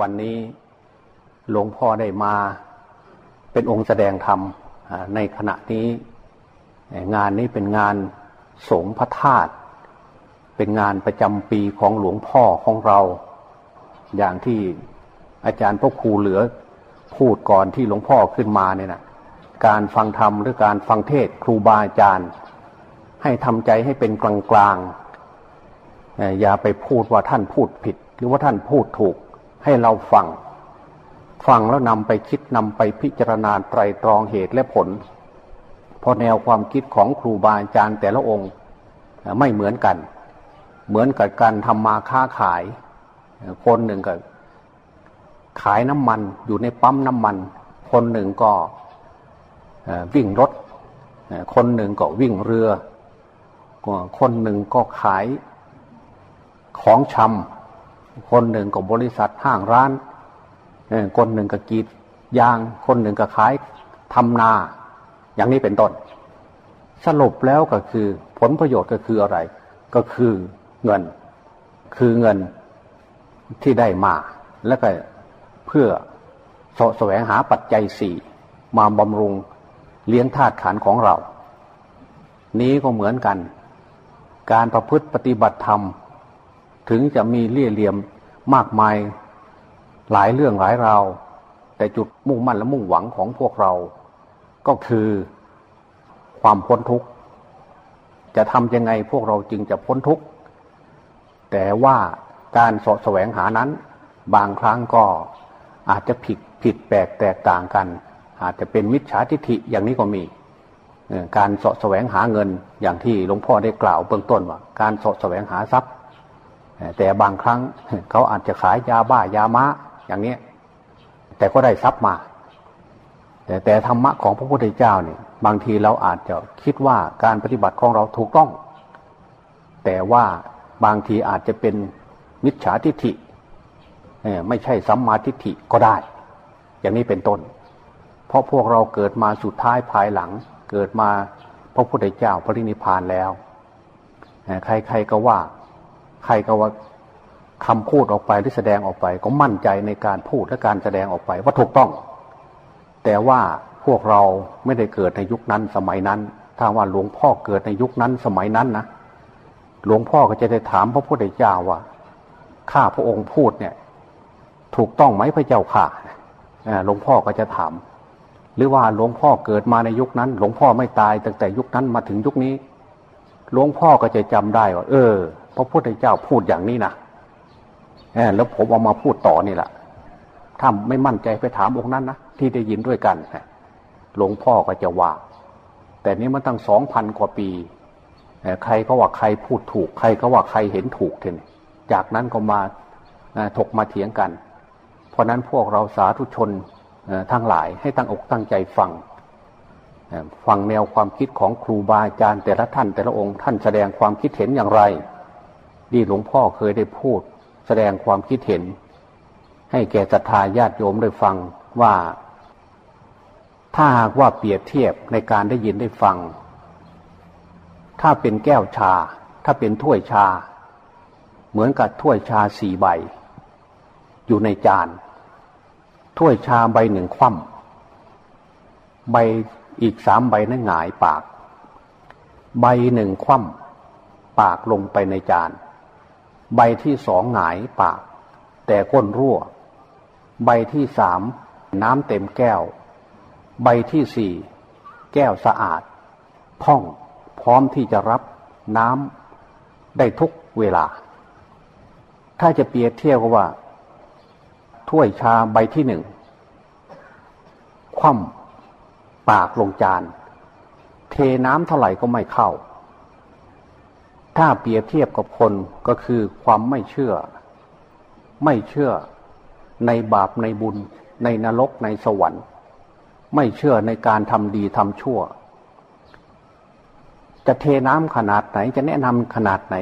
วันนี้หลวงพ่อได้มาเป็นองค์แสดงธรรมในขณะนี้งานนี้เป็นงานสงพระธาตุเป็นงานประจำปีของหลวงพ่อของเรา อย่างที่อาจารย์พ่อครูเหลือพูดก่อนที่หลวงพ่อขึ้นมาเนี่ยนะการฟังธรรมหรือการฟังเทศครูบาอาจารย์ ให้ทำใจให้เป็นกลางๆอย่าไปพูดว่าท่านพูดผิด หรือว่าท่านพูดถูก ให้เราฟัง ฟังแล้วนำไปคิดนำไปพิจารณาไตรตรองเหตุและผล เพราะแนวความคิดของครูบาอาจารย์แต่ละองค์ไม่เหมือนกัน เหมือนกับการทำมาค้าขาย คนหนึ่งก็ขายน้ำมันอยู่ในปั๊มน้ำมัน คนหนึ่งก็วิ่งรถ คนหนึ่งก็วิ่งเรือ คนหนึ่งก็ขายของชำ คนหนึ่งก็บบริษัทห้างร้านคนหนึ่งก็กีดยาง คนหนึ่งก็ขายทำนา อย่างนี้เป็นต้น สรุปแล้วก็คือผลประโยชน์ก็คืออะไร ก็คือเงิน คือเงินที่ได้มา แล้วก็เพื่อสแสวงหาปัจจัยสี่มาบำรุงเลี้ยงธาตุขันของเรา นี้ก็เหมือนกัน การประพฤติปฏิบัติธรรม ถึงจะมีเลี่ยเหลี่ยมมากมายหลายเรื่องหลายราว แต่จุดมุ่งมั่นและมุ่งหวังของพวกเรา ก็คือความพ้นทุกข์ จะทำยังไงพวกเราจึงจะพ้นทุกข์ แต่ว่าการสแสวงหานั้น บางครั้งก็อาจจะผิดผิดแปลกแตกต่างกัน อาจจะเป็นมิจฉาทิฐิอย่างนี้ก็มี การสาะแสวงหาเงินอย่างที่หลวงพ่อได้กล่าวเบื้องต้นว่า การสาะแสวงหาทรัพย์ แต่บางครั้งเขาอาจจะขายยาบ้ายาม้าอย่างนี้แต่ก็ได้ทรัพย์มา แต่แต่ธรรมะของพระพุทธเจ้าเนี่ยบางทีเราอาจจะคิดว่าการปฏิบัติของเราถูกต้อง แต่ว่าบางทีอาจจะเป็นมิจฉาทิฐิไม่ใช่สัมมาทิฏฐิก็ได้ อย่างนี้เป็นต้น เพราะพวกเราเกิดมาสุดท้ายภายหลัง เกิดมาพระพุทธเจ้าพระนิพพานแล้ว ใครๆก็ว่า ใครก็ว่าคำพูดออกไปหรือแสดงออกไป ก็มั่นใจในการพูดและการแสดงออกไปว่าถูกต้อง แต่ว่าพวกเราไม่ได้เกิดในยุคนั้นสมัยนั้น ถ้าว่าหลวงพ่อเกิดในยุคนั้นสมัยนั้นนะหลวงพ่อก็จะได้ถามพระพุทธเจ้าว่าข้าพระองค์พูดเนี่ย ถูกต้องไหมพระเจ้าค่ะหลวงพ่อก็จะถาม หรือว่าหลวงพ่อเกิดมาในยุคนั้น หลวงพ่อไม่ตายตั้งแต่ยุคนั้นมาถึงยุคนี้ หลวงพ่อก็จะจำได้ว่า เออ พระพุทธเจ้าพูดอย่างนี้นะแล้วผมเอามาพูดต่อนี่แหละถ้าไม่มั่นใจไปถามองค์นั้นนะที่ได้ยินด้วยกันหลวงพ่อก็จะว่า แต่นี้มันตั้งสองพันกว่าปีใครก็ว่าใครพูดถูก ใครก็ว่าใครเห็นถูกเทนจากนั้นก็มาถกมาเถียงกัน เพราะนั้นพวกเราสาธุชนทั้งหลายให้ตั้งอกตั้งใจฟังฟังแนวความคิดของครูบาอาจารย์แต่ละท่านแต่ละองค์ท่านแสดงความคิดเห็นอย่างไร ดีหลวงพ่อเคยได้พูด แสดงความคิดเห็น ให้แก่ศรัทธาญาติโยมได้ฟังว่า ถ้าหากว่าเปรียบเทียบในการได้ยินได้ฟัง ถ้าเป็นแก้วชา ถ้าเป็นถ้วยชา เหมือนกับถ้วยชาสี่ใบ อยู่ในจาน ถ้วยชาใบหนึ่งคว่ำใบอีกสามใบนั้นหงายปาก ใบหนึ่งคว่ำปากลงไปในจาน ใบที่สองหงายปาก แต่ก้นรั่ว ใบที่สามน้ำเต็มแก้ว ใบที่สี่แก้วสะอาดพ่องพร้อมที่จะรับน้ำได้ทุกเวลา ถ้าจะเปรียบเทียบกับว่า ถ้วยชาใบที่หนึ่งคว่ำปากลงจาน เทน้ำเท่าไหร่ก็ไม่เข้า ถ้าเปรียบเทียบกับคนก็คือความไม่เชื่อ ไม่เชื่อในบาปในบุญ ในนรกในสวรรค์ ไม่เชื่อในการทำดีทำชั่ว จะเทน้ำขนาดไหนจะแนะนำขนาดไหน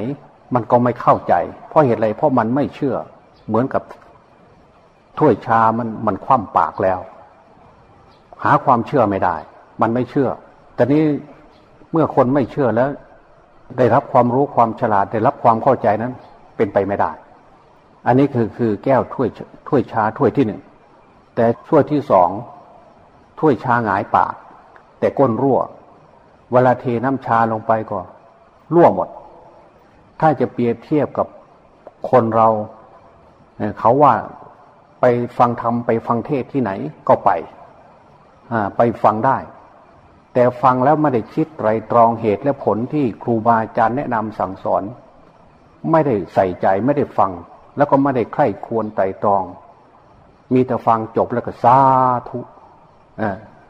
มันก็ไม่เข้าใจ เพราะเหตุไรเพราะมันไม่เชื่อ เหมือนกับถ้วยชามันมันคว่ำปากแล้ว หาความเชื่อไม่ได้ มันไม่เชื่อ แต่นี้เมื่อคนไม่เชื่อแล้ว ได้รับความรู้ความฉลาดได้รับความเข้าใจนั้น เป็นไปไม่ได้ อันนี้คือคือแก้วถ้วยถ้วยชาถ้วยที่หนึ่งแต่ถ้วยที่สองถ้วยชาหงายปาก แต่ก้นรั่ว เวลาเทน้ำชาลงไปก็รั่วหมด ถ้าจะเปรียบเทียบกับคนเราเขาว่าไปฟังธรรมไปฟังเทศที่ไหนก็ไปไปฟังได้ แต่ฟังแล้วไม่ได้คิดไตรตรองเหตุและผลที่ครูบาอาจารย์แนะนำสั่งสอน ไม่ได้ใส่ใจไม่ได้ฟัง แล้วก็ไม่ได้ใคร่ควรไตรตรอง มีแต่ฟังจบแล้วก็สาธุ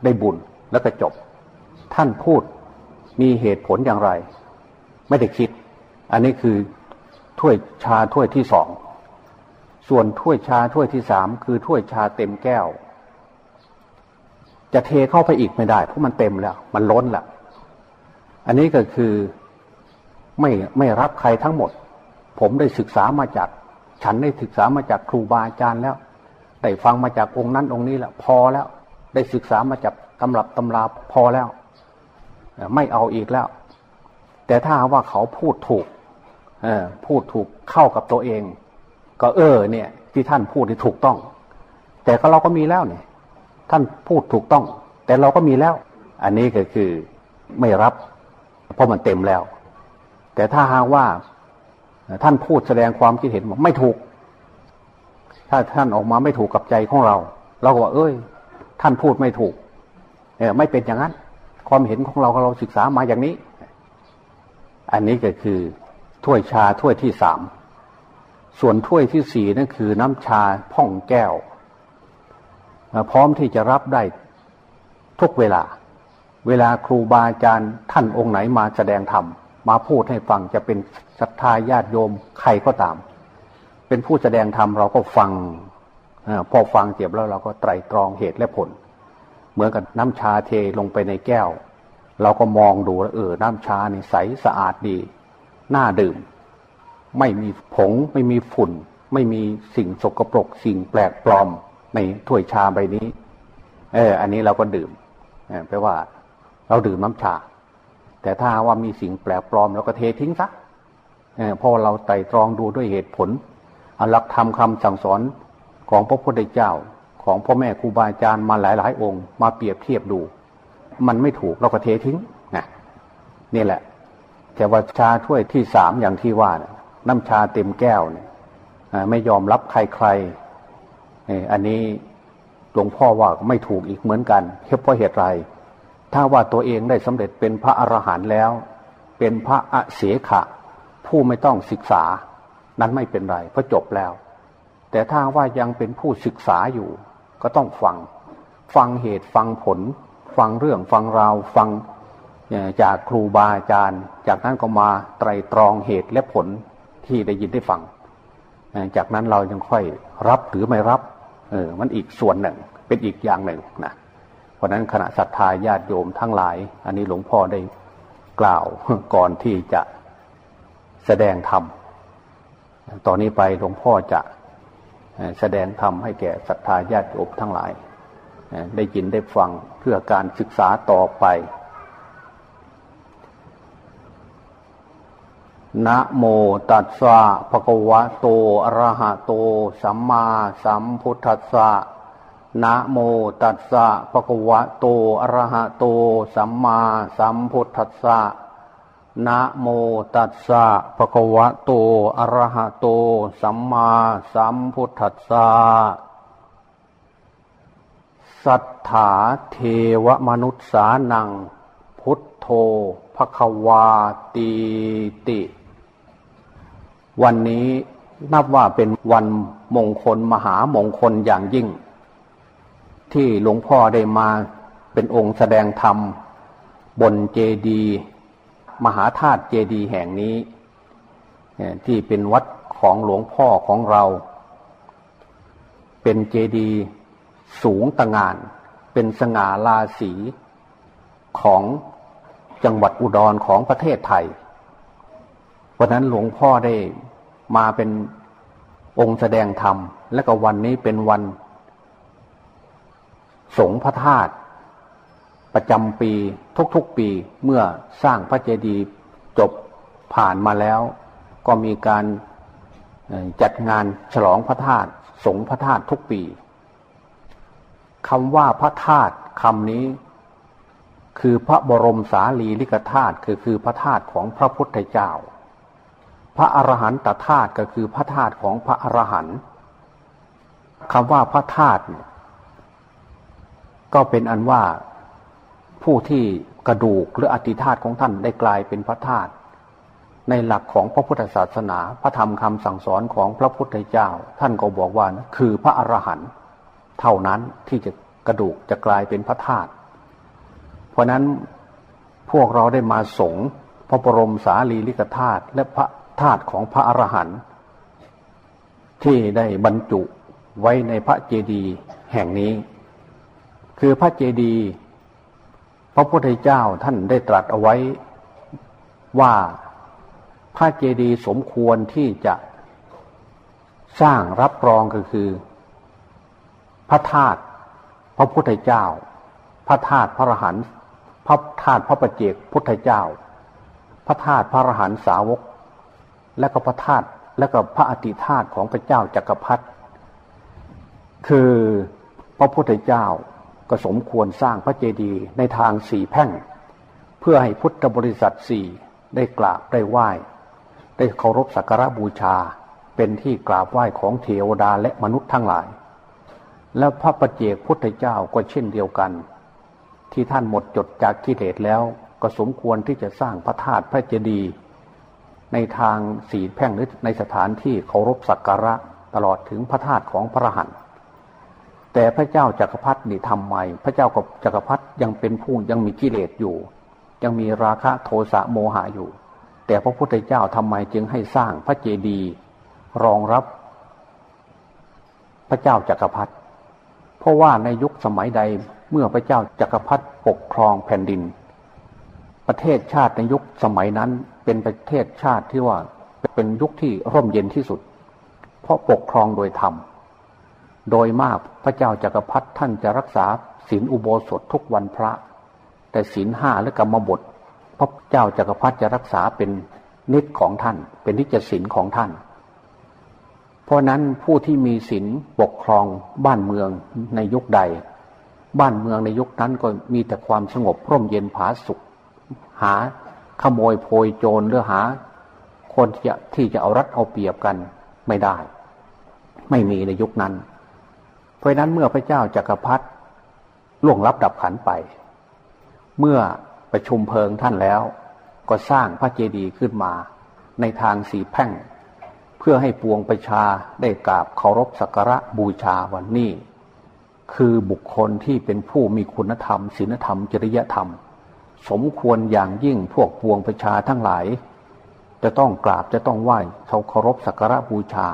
ได้บุญแล้วก็จบ ท่านพูดมีเหตุผลอย่างไร ไม่ได้คิด อันนี้คือถ้วยชาถ้วยที่สองส่วนถ้วยชาถ้วยที่สามคือถ้วยชาเต็มแก้ว จะเทเข้าไปอีกไม่ได้ เพราะมันเต็มแล้ว มันล้นแล้วอันนี้ก็คือไม่ไม่รับใครทั้งหมด ผมได้ศึกษามาจาก ฉันได้ศึกษามาจากครูบาอาจารย์แล้วได้ฟังมาจากองค์นั้นองค์นี้แหละพอแล้ว ได้ศึกษามาจากตำรับตำราพอแล้ว ไม่เอาอีกแล้ว แต่ถ้าว่าเขาพูดถูกพูดถูกเข้ากับตัวเอง ก็เออ เนี่ย ที่ท่านพูดที่ถูกต้อง แต่ก็เราก็มีแล้วเนี่ย ท่านพูดถูกต้อง แต่เราก็มีแล้ว อันนี้ก็คือไม่รับ เพราะมันเต็มแล้ว แต่ถ้าหากว่าท่านพูดแสดงความคิดเห็นบอกไม่ถูก ถ้าท่านออกมาไม่ถูกกับใจของเรา เราก็ว่า เอ้ย ท่านพูดไม่ถูก เออไม่เป็นอย่างนั้น ความเห็นของเราเราศึกษามาอย่างนี้ อันนี้ก็คือถ้วยชาถ้วยที่สามส่วนถ้วยที่สี่นั่นคือน้ำชาพ่องแก้ว พร้อมที่จะรับได้ทุกเวลา เวลาครูบาอาจารย์ท่านองค์ไหนมาแสดงธรรมมาพูดให้ฟังจะเป็นศรัทธาญาติโยมใครก็ตาม เป็นผู้แสดงธรรมเราก็ฟังอพอฟังเจ็บแล้วเราก็ไตรตรองเหตุและผล เหมือนกับน้ำชาเทลงไปในแก้ว เราก็มองดูแล้วเออน้ำชานี่ใสสะอาดดีน่าดื่ม ไม่มีผงไม่มีฝุ่น ไม่มีสิ่งสกปรกสิ่งแปลกปลอม ในถ้วยชาใบนี้ เออ อันนี้เราก็ดื่มแปลว่า เราดื่มน้ำชา แต่ถ้าว่ามีสิ่งแปลกปลอมเราก็เททิ้งซะเออพอเราไต่ตรองดูด้วยเหตุผลอหลักธรรมคาสั่งสอนของพระพุทธเจ้า ของพ่อแม่ครูบาอาจารย์มาหลายหลายองค์ มาเปรียบเทียบดู มันไม่ถูกเราก็เททิ้งนะนี่แหละ แต่ว่าชาถ้วยที่สามอย่างที่ว่านะน้ำชาเต็มแก้วเนี่ยไม่ยอมรับใครๆ อันนี้หลวงพ่อว่าไม่ถูกอีกเหมือนกันเพราะเหตุไร ถ้าว่าตัวเองได้สำเร็จเป็นพระอรหันต์แล้ว เป็นพระอเสขะ ผู้ไม่ต้องศึกษา นั้นไม่เป็นไรเพราะจบแล้ว แต่ถ้าว่ายังเป็นผู้ศึกษาอยู่ ก็ต้องฟัง ฟังเหตุฟังผล ฟังเรื่องฟังราวฟังจากครูบาอาจารย์ จากนั้นก็มาไตรตรองเหตุและผลที่ได้ยินได้ฟัง จากนั้นเรายังค่อยรับหรือไม่รับ เออมันอีกส่วนหนึ่ง เป็นอีกอย่างหนึ่งนะเพราะนั้นขณะศรัทธาญาติโยมทั้งหลาย อันนี้หลวงพ่อได้กล่าวก่อนที่จะแสดงธรรมตอนนี้ไปหลวงพ่อจะแสดงธรรมให้แก่ศรัทธาญาติโยมทั้งหลาย ได้ยินได้ฟังเพื่อการศึกษาต่อไป นะโมตัสสะภะคะวะโตอะระหะโต สัมมาสัมพุทธัสสะนะโมตัสสะภะคะวะโตอะระหะโต สัมมาสัมพุทธัสสะนะโมตัสสะภะคะวะโตอะระหะโต สัมมาสัมพุทธัสสะสัทธาเทวมนุษย์สานัง พุทโธภควาตีติ วันนี้นับว่าเป็นวันมงคลมหามงคลอย่างยิ่ง ที่หลวงพ่อได้มาเป็นองค์แสดงธรรม บนเจดีมหาธาตุเจดีแห่งนี้ ที่เป็นวัดของหลวงพ่อของเรา เป็นเจดีสูงตะงาน เป็นสง่าลาสีของจังหวัดอุดรของประเทศไทย วันนั้นหลวงพ่อได้มาเป็นองค์แสดงธรรม และก็วันนี้เป็นวัน สงพระธาตุประจำปีทุกๆปีเมื่อสร้างพระเจดีย์จบผ่านมาแล้ว ก็มีการจัดงานฉลองพระธาตุสงพระธาตุทุกปีคำว่าพระธาตุคำนี้ คือพระบรมสารีริกธาตุคือคือพระธาตุของพระพุทธเจ้า พระอรหันตธาตุก็คือพระธาตุของพระอรหันต์คำว่าพระธาตุก็เป็นอันว่าผู้ที่กระดูกหรืออธิธาตุของท่านได้กลายเป็นพระธาตุในหลักของพระพุทธศาสนา พระธรรมคำสั่งสอนของพระพุทธเจ้า ท่านก็บอกว่านะคือพระอรหันต์เท่านั้นที่จะกระดูกจะกลายเป็นพระธาตุเพราะนั้นพวกเราได้มาสงพระบรมสารีริกธาตุและพระ ธาตุของพระอรหันต์ที่ได้บรรจุไว้ในพระเจดีย์แห่งนี้ คือพระเจดีย์พระพุทธเจ้าท่านได้ตรัสเอาไว้ว่าพระเจดีย์สมควรที่จะสร้างรับรองก็คือ พระธาตุพระพุทธเจ้า พระธาตุพระอรหันต์พระธาตุพระประเจกพุทธเจ้า พระธาตุพระอรหันต์สาวก และก็พระธาตุและก็พระอติธาตุของพระเจ้าจักรพรรดิคือพระพุทธเจ้าก็สมควรสร้างพระเจดีย์ในทางสี่แพ่ง เพื่อให้พุทธบริษัทสี่ได้กราบได้ไหว้ ได้เคารพสักการะบูชาเป็นที่กราบไหว้ของเทวดาและมนุษย์ทั้งหลาย และพระประเจกพุทธเจ้าก็เช่นเดียวกัน ที่ท่านหมดจดจากกิเลสแล้วก็สมควรที่จะสร้างพระธาตุพระเจดีย์ ในทางสีแพ่งหรือในสถานที่เคารพสักการะตลอดถึงพระธาตุของพระหันต์แต่พระเจ้าจักรพรรดินี่ทำไม พระเจ้ากับจักรพรรดิยังเป็นผู้ยังมีกิเลสอยู่ ยังมีราคะโทสะโมหะอยู่ แต่พระพุทธเจ้าทำไมจึงให้สร้างพระเจดีย์รองรับ พระเจ้าจักรพรรดิเพราะว่าในยุคสมัยใดเมื่อพระเจ้าจักรพรรดิปกครองแผ่นดิน ประเทศชาติในยุคสมัยนั้น เป็นประเทศชาติที่ว่าเป็นยุคที่ร่มเย็นที่สุด เพราะปกครองโดยธรรม โดยมากพระเจ้าจากักรพรรดิท่านจะรักษาศีลอุโบสถทุกวันพระ แต่ศีลห้าและกรรมบทพระเจ้าจากักรพรรดิจะรักษาเป็นนิจของท่าน เป็นนิจศีลของท่าน เพราะนั้นผู้ที่มีศีลปกครองบ้านเมืองในยุคใด บ้านเมืองในยุคนั้นก็มีแต่ความสงบร่มเย็นผาสุข หา ขโมยโพยโจรหรือหา คนที่จะที่จะเอารัดเอาเปรียบกันไม่ได้ ไม่มีในยุคนั้น เพราะนั้นเมื่อพระเจ้าจากักรพรรดิล่วงลับดับขันไป เมื่อประชุมเพลิงท่านแล้ว ก็สร้างพระเจดีย์ขึ้นมา ในทางสีแพ่ง เพื่อให้ปวงประชาได้กราบเคารพสักการะบูชาวันนี้ คือบุคคลที่เป็นผู้มีคุณธรรมศีลธรรม จริยธรรม สมควรอย่างยิ่งพวกปวงประชาทั้งหลาย จะต้องกราบจะต้องไหว้เขาเคารพสักการะบูชา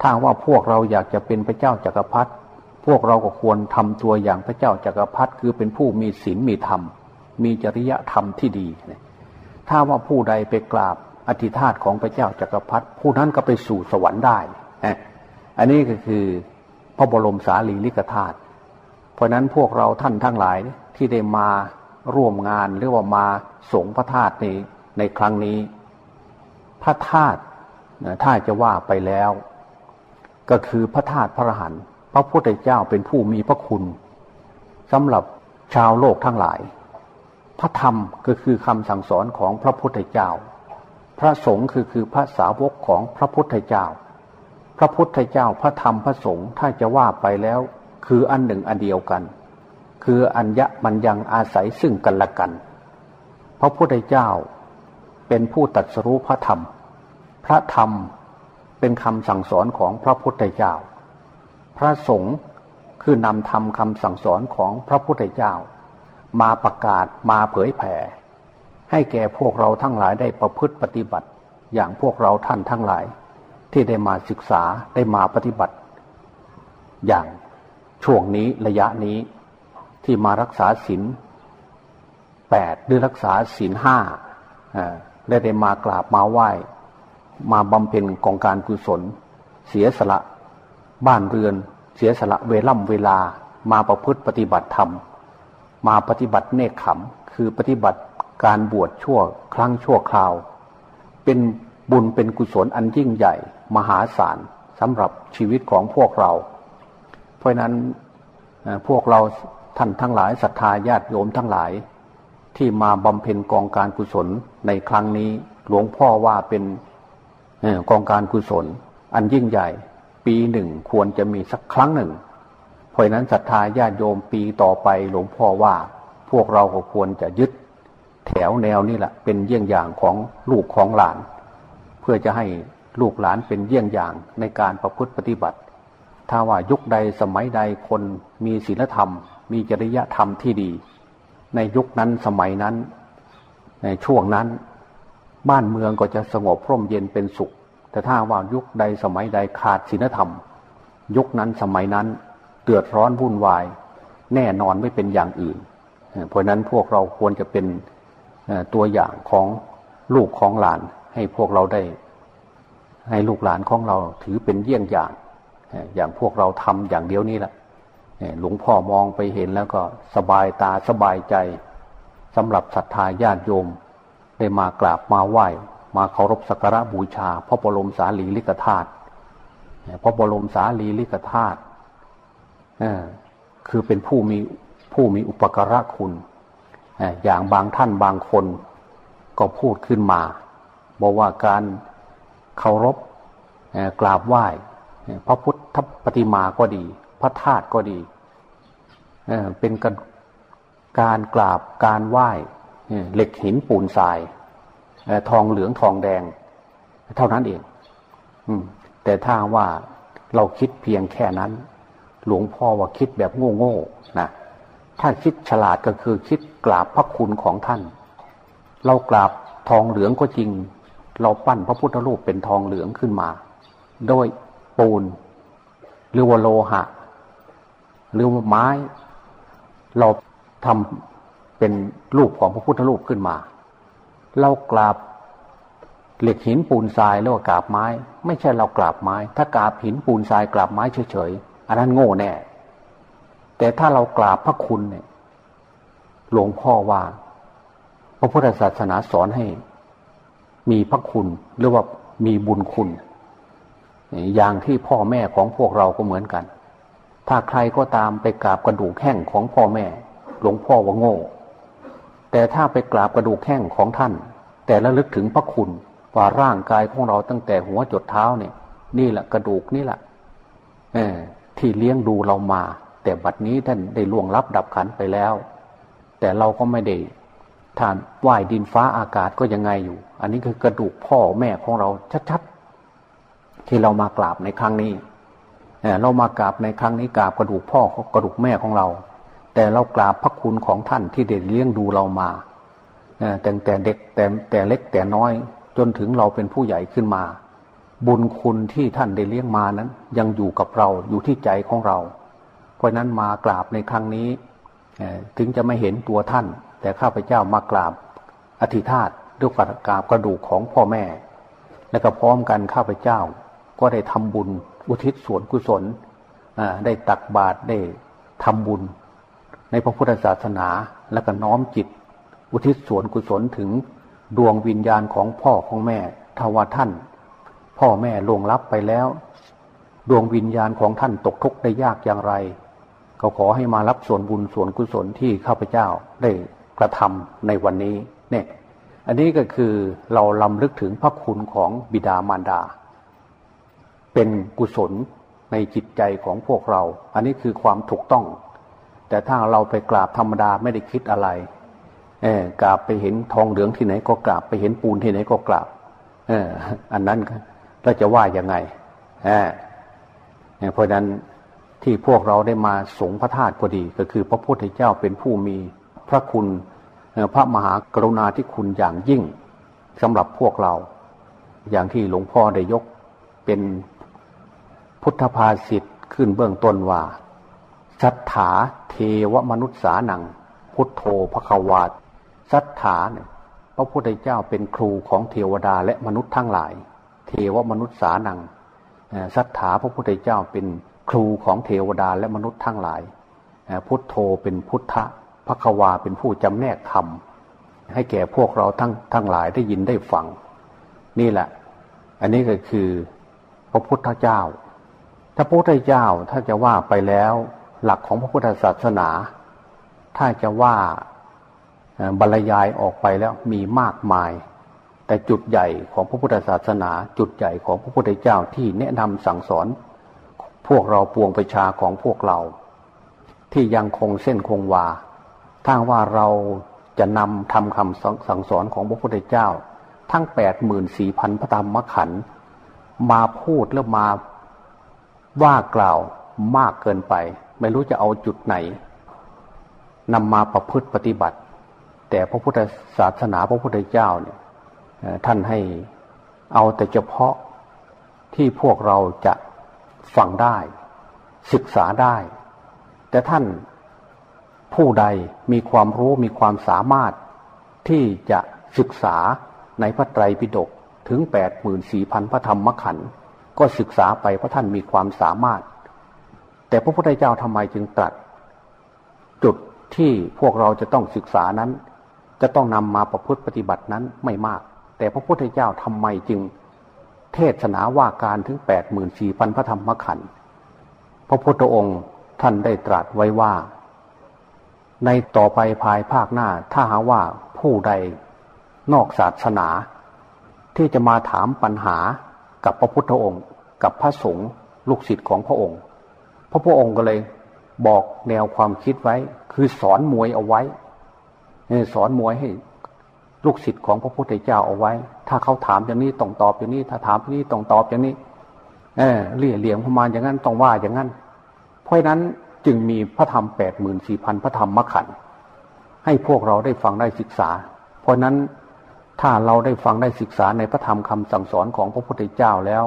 ถ้าว่าพวกเราอยากจะเป็นพระเจ้าจากักรพรรดิพวกเราก็ควรทำตัวอย่างพระเจ้าจากักรพรรดิคือเป็นผู้มีศีลมีธรรม มีจริยธรรมที่ดี ถ้าว่าผู้ใดไปกราบอธิธาตของพระเจ้าจากักรพรรดิผู้นั้นก็ไปสู่สวรรค์ได้ อันนี้ก็คือพระบรมสารีริกธาตุเพราะนั้นพวกเราท่านทั้งหลายที่ได้มา ร่วมงานหรือว่ามาสงพระธาตุในในครั้งนี้ พระธาตุถ้าจะว่าไปแล้ว ก็คือพระธาตุพระหันพระพุทธเจ้าเป็นผู้มีพระคุณสำหรับชาวโลกทั้งหลาย พระธรรมก็คือคำสั่งสอนของพระพุทธเจ้า พระสงฆ์คือคือพระสาวกของพระพุทธเจ้า พระพุทธเจ้าพระธรรมพระสงฆ์ถ้าจะว่าไปแล้ว คืออันหนึ่งอันเดียวกัน คืออัญญะมันยังอาศัยซึ่งกันและกัน พระพุทธเจ้าเป็นผู้ตัดสรู้พระธรรม พระธรรมเป็นคำสั่งสอนของพระพุทธเจ้า พระสงฆ์คือนำธรรมคำสั่งสอนของพระพุทธเจ้า มาประกาศมาเผยแผ่ ให้แก่พวกเราทั้งหลายได้ประพฤติปฏิบัติ อย่างพวกเราท่านทั้งหลาย ที่ได้มาศึกษาได้มาปฏิบัติ อย่างช่วงนี้ระยะนี้ ที่มารักษาศีลแปดหรือรักษาศีลห้าได้ได้มากราบมาไหว้ มาบำเพ็ญกองการกุศล เสียสละบ้านเรือน เสียสละเวล่ำเวลา มาประพฤติปฏิบัติธรรม มาปฏิบัติเนคขมคือปฏิบัติการบวชชั่วครั้งชั่วคราว เป็นบุญเป็นกุศลอันยิ่งใหญ่ มหาศาลสำหรับชีวิตของพวกเรา เพราะนั้นพวกเรา ท่านทั้งหลายศรัทธาญาติโยมทั้งหลาย ที่มาบำเพ็ญกองการกุศลในครั้งนี้หลวงพ่อว่าเป็นกองการกุศล อันยิ่งใหญ่ ปีหนึ่งควรจะมีสักครั้งหนึ่ง เพราะนั้นศรัทธาญาติโยมปีต่อไปหลวงพ่อว่าพวกเราก็ควรจะยึด แถวแนวนี้แหละเป็นเยี่ยงอย่างของลูกของหลาน เพื่อจะให้ลูกหลานเป็นเยี่ยงอย่างในการประพฤติปฏิบัติ ถ้าว่ายุคใดสมัยใดคนมีศีลธรรม มีจริยธรรมที่ดี ในยุคนั้นสมัยนั้น ในช่วงนั้น บ้านเมืองก็จะสงบพร่มเย็นเป็นสุข แต่ถ้าว่ายุคใดสมัยใดขาดศีลธรรม ยุคนั้นสมัยนั้นเดือดร้อนวุ่นวาย แน่นอนไม่เป็นอย่างอื่น เพราะนั้นพวกเราควรจะเป็นตัวอย่างของลูกของหลาน ให้พวกเราได้ ให้ลูกหลานของเราถือเป็นเยี่ยงอย่าง อย่างพวกเราทำอย่างเดียวนี้แหละ หลวงพ่อมองไปเห็นแล้วก็สบายตาสบายใจสำหรับศรัทธาญาติโยม ได้มากราบมาไหว้ มาเคารพสักการะบูชา พระบรมสารีริกธาตุพระบรมสารีริกธาตุคือเป็นผู้มีผู้มีอุปการะคุณอย่างบางท่านบางคนก็พูดขึ้นมาบอกว่าการเคารพกราบไหว้ พระพุทธปฏิมาก็ดี พระธาตุก็ดีเป็นการกราบการไหว้เหล็กหินปูนทรายทองเหลืองทองแดง เท่านั้นเองแต่ถ้าว่าเราคิดเพียงแค่นั้น หลวงพ่อว่าคิดแบบโง่ๆนะถ้าคิดฉลาดก็คือคิดกราบพระคุณของท่าน เรากราบทองเหลืองก็จริง เราปั้นพระพุทธรูปเป็นทองเหลืองขึ้นมา โดยปูนหรือว่าโลหะ หรือว่าไม้ เราทำเป็นรูปของพระพุทธรูปขึ้นมา เรากราบเหล็กหินปูนทรายหรือว่ากราบไม้ ไม่ใช่เรากราบไม้ ถ้ากราบหินปูนทรายกราบไม้เฉยๆอันนั้นโง่แน่ แต่ถ้าเรากราบพระคุณเนี่ยหลวงพ่อว่า พระพุทธศาสนาสอนให้ มีพระคุณหรือว่ามีบุญคุณ อย่างที่พ่อแม่ของพวกเราก็เหมือนกัน ถ้าใครก็ตามไปกราบกระดูกแข้งของพ่อแม่ หลวงพ่อว่าโง่ แต่ถ้าไปกราบกระดูกแข้งของท่าน แต่ละลึกถึงพระคุณว่าร่างกายของเราตั้งแต่หัวจดเท้าเนี่ย นี่แหละกระดูกนี่แหละที่เลี้ยงดูเรามา แต่บัดนี้ท่านได้ล่วงลับดับขันไปแล้ว แต่เราก็ไม่ได้ทานไหวดินฟ้าอากาศก็ยังไงอยู่ อันนี้คือกระดูกพ่อแม่ของเราชัดๆที่เรามากราบในครั้งนี้ เรามากราบในครั้งนี้กราบกระดูกพ่อกระดูกแม่ของเรา แต่เรากราบพระคุณของท่านที่เด็ดเลี้ยงดูเรามาแต่แต่เด็กแต่แต่เล็กแต่น้อย จนถึงเราเป็นผู้ใหญ่ขึ้นมา บุญคุณที่ท่านได้เลี้ยงมานั้น ยังอยู่กับเราอยู่ที่ใจของเรา เพราะนั้นมากราบในครั้งนี้ถึงจะไม่เห็นตัวท่าน แต่ข้าพเจ้ามากราบอธิธาตด้วยกราบกระดูกของพ่อแม่ และก็พร้อมกันข้าพเจ้าก็ได้ทำบุญ อุทิศส่วนกุศลได้ตักบาตรได้ทำบุญ ในพระพุทธศาสนาและก็น้อมจิต อุทิศส่วนกุศลถึงดวงวิญญาณของพ่อของแม่ทว่าท่าน พ่อแม่ลงลับไปแล้ว ดวงวิญญาณของท่านตกทุกข์ได้ยากอย่างไร เขาขอให้มารับส่วนบุญส่วนกุศลที่ข้าพเจ้าได้กระทำในวันนี้เนี่ยอันนี้ก็คือเราลำลึกถึงพระคุณของบิดามารดา เป็นกุศลในจิตใจของพวกเรา อันนี้คือความถูกต้อง แต่ถ้าเราไปกราบธรรมดาไม่ได้คิดอะไรเออกราบไปเห็นทองเหลืองที่ไหนก็กราบไปเห็นปูนที่ไหนก็กราบเอออันนั้นเราจะว่ายังไงเออเพราะนั้นที่พวกเราได้มาสงพระธาตุก็ดี ก็คือพระพุทธเจ้าเป็นผู้มีพระคุณพระมหากรุณาธิคุณอย่างยิ่งสำหรับพวกเรา อย่างที่หลวงพ่อได้ยกเป็น พุทธภาษิตขึ้นเบื้องต้นว่าสัทธาเทวมนุษย์สานัง พุทโธภควาสัทธาเนี่ยพระพุทธเจ้าเป็นครูของเทวดาและมนุษย์ทั้งหลาย เทวมนุษย์สานังสัทธาพระพุทธเจ้าเป็นครูของเทวดาและมนุษย์ทั้งหลาย พุทโธเป็นพุทธพระควาเป็นผู้จำแนกธรรมให้แก่พวกเราทั้งทั้งหลายได้ยินได้ฟัง นี่แหละ อันนี้ก็คือพระพุทธเจ้า ถ้าพระพุทธเจ้าถ้าจะว่าไปแล้ว หลักของพระพุทธศาสนา ถ้าจะว่าบรรยายออกไปแล้วมีมากมาย แต่จุดใหญ่ของพระพุทธศาสนา จุดใหญ่ของพระพุทธเจ้าที่แนะนำสั่งสอน พวกเราปวงประชาของพวกเรา ที่ยังคงเส้นคงวาถ้าว่าเราจะนำทำคำสั่งสอนของพระพุทธเจ้า ทั้งแปดหมื่นสี่พันพระธรรมขันธ์มาพูดแล้วมา ว่ากล่าวมากเกินไป ไม่รู้จะเอาจุดไหนนำมาประพฤติปฏิบัติ แต่พระพุทธศาสนาพระพุทธเจ้าเนี่ยท่านให้เอาแต่เฉพาะที่พวกเราจะฟังได้ ศึกษาได้ แต่ท่านผู้ใดมีความรู้มีความสามารถที่จะศึกษาในพระไตรปิฎกถึงแปดหมื่นสี่พันพระธรรมขันธ์ ก็ศึกษาไปเพราะท่านมีความสามารถ แต่พระพุทธเจ้าทำไมจึงตรัส จุดที่พวกเราจะต้องศึกษานั้น จะต้องนำมาประพฤติปฏิบัตินั้นไม่มาก แต่พระพุทธเจ้าทำไมจึง เทศนาว่าการถึงแปดหมื่นสี่พันพระธรรมขันธ์พระพุทธองค์ท่านได้ตรัสไว้ว่า ในต่อไปภายภาคหน้าถ้าหาว่าผู้ใดนอกศาสนา ที่จะมาถามปัญหา กับพระพุทธองค์ กับพระสงฆ์ลูกศิษย์ของพระองค์ พระพุทธองค์ก็เลยบอกแนวความคิดไว้ คือสอนมวยเอาไว้สอนมวยให้ลูกศิษย์ของพระพุทธเจ้าเอาไว้ ถ้าเขาถามอย่างนี้ต้องตอบอย่างนี้ ถ้าถามอย่างนี้ต้องตอบอย่างนี้ เออเลี่ยเหลี่ยมประมาณอย่างนั้นต้องว่าอย่างนั้น เพราะนั้นจึงมีพระธรรมแปดหมื่นสี่พันพระธรรมมขันให้พวกเราได้ฟังได้ศึกษา เพราะนั้น ถ้าเราได้ฟังได้ศึกษาในพระธรรมคำสั่งสอนของพระพุทธเจ้าแล้ว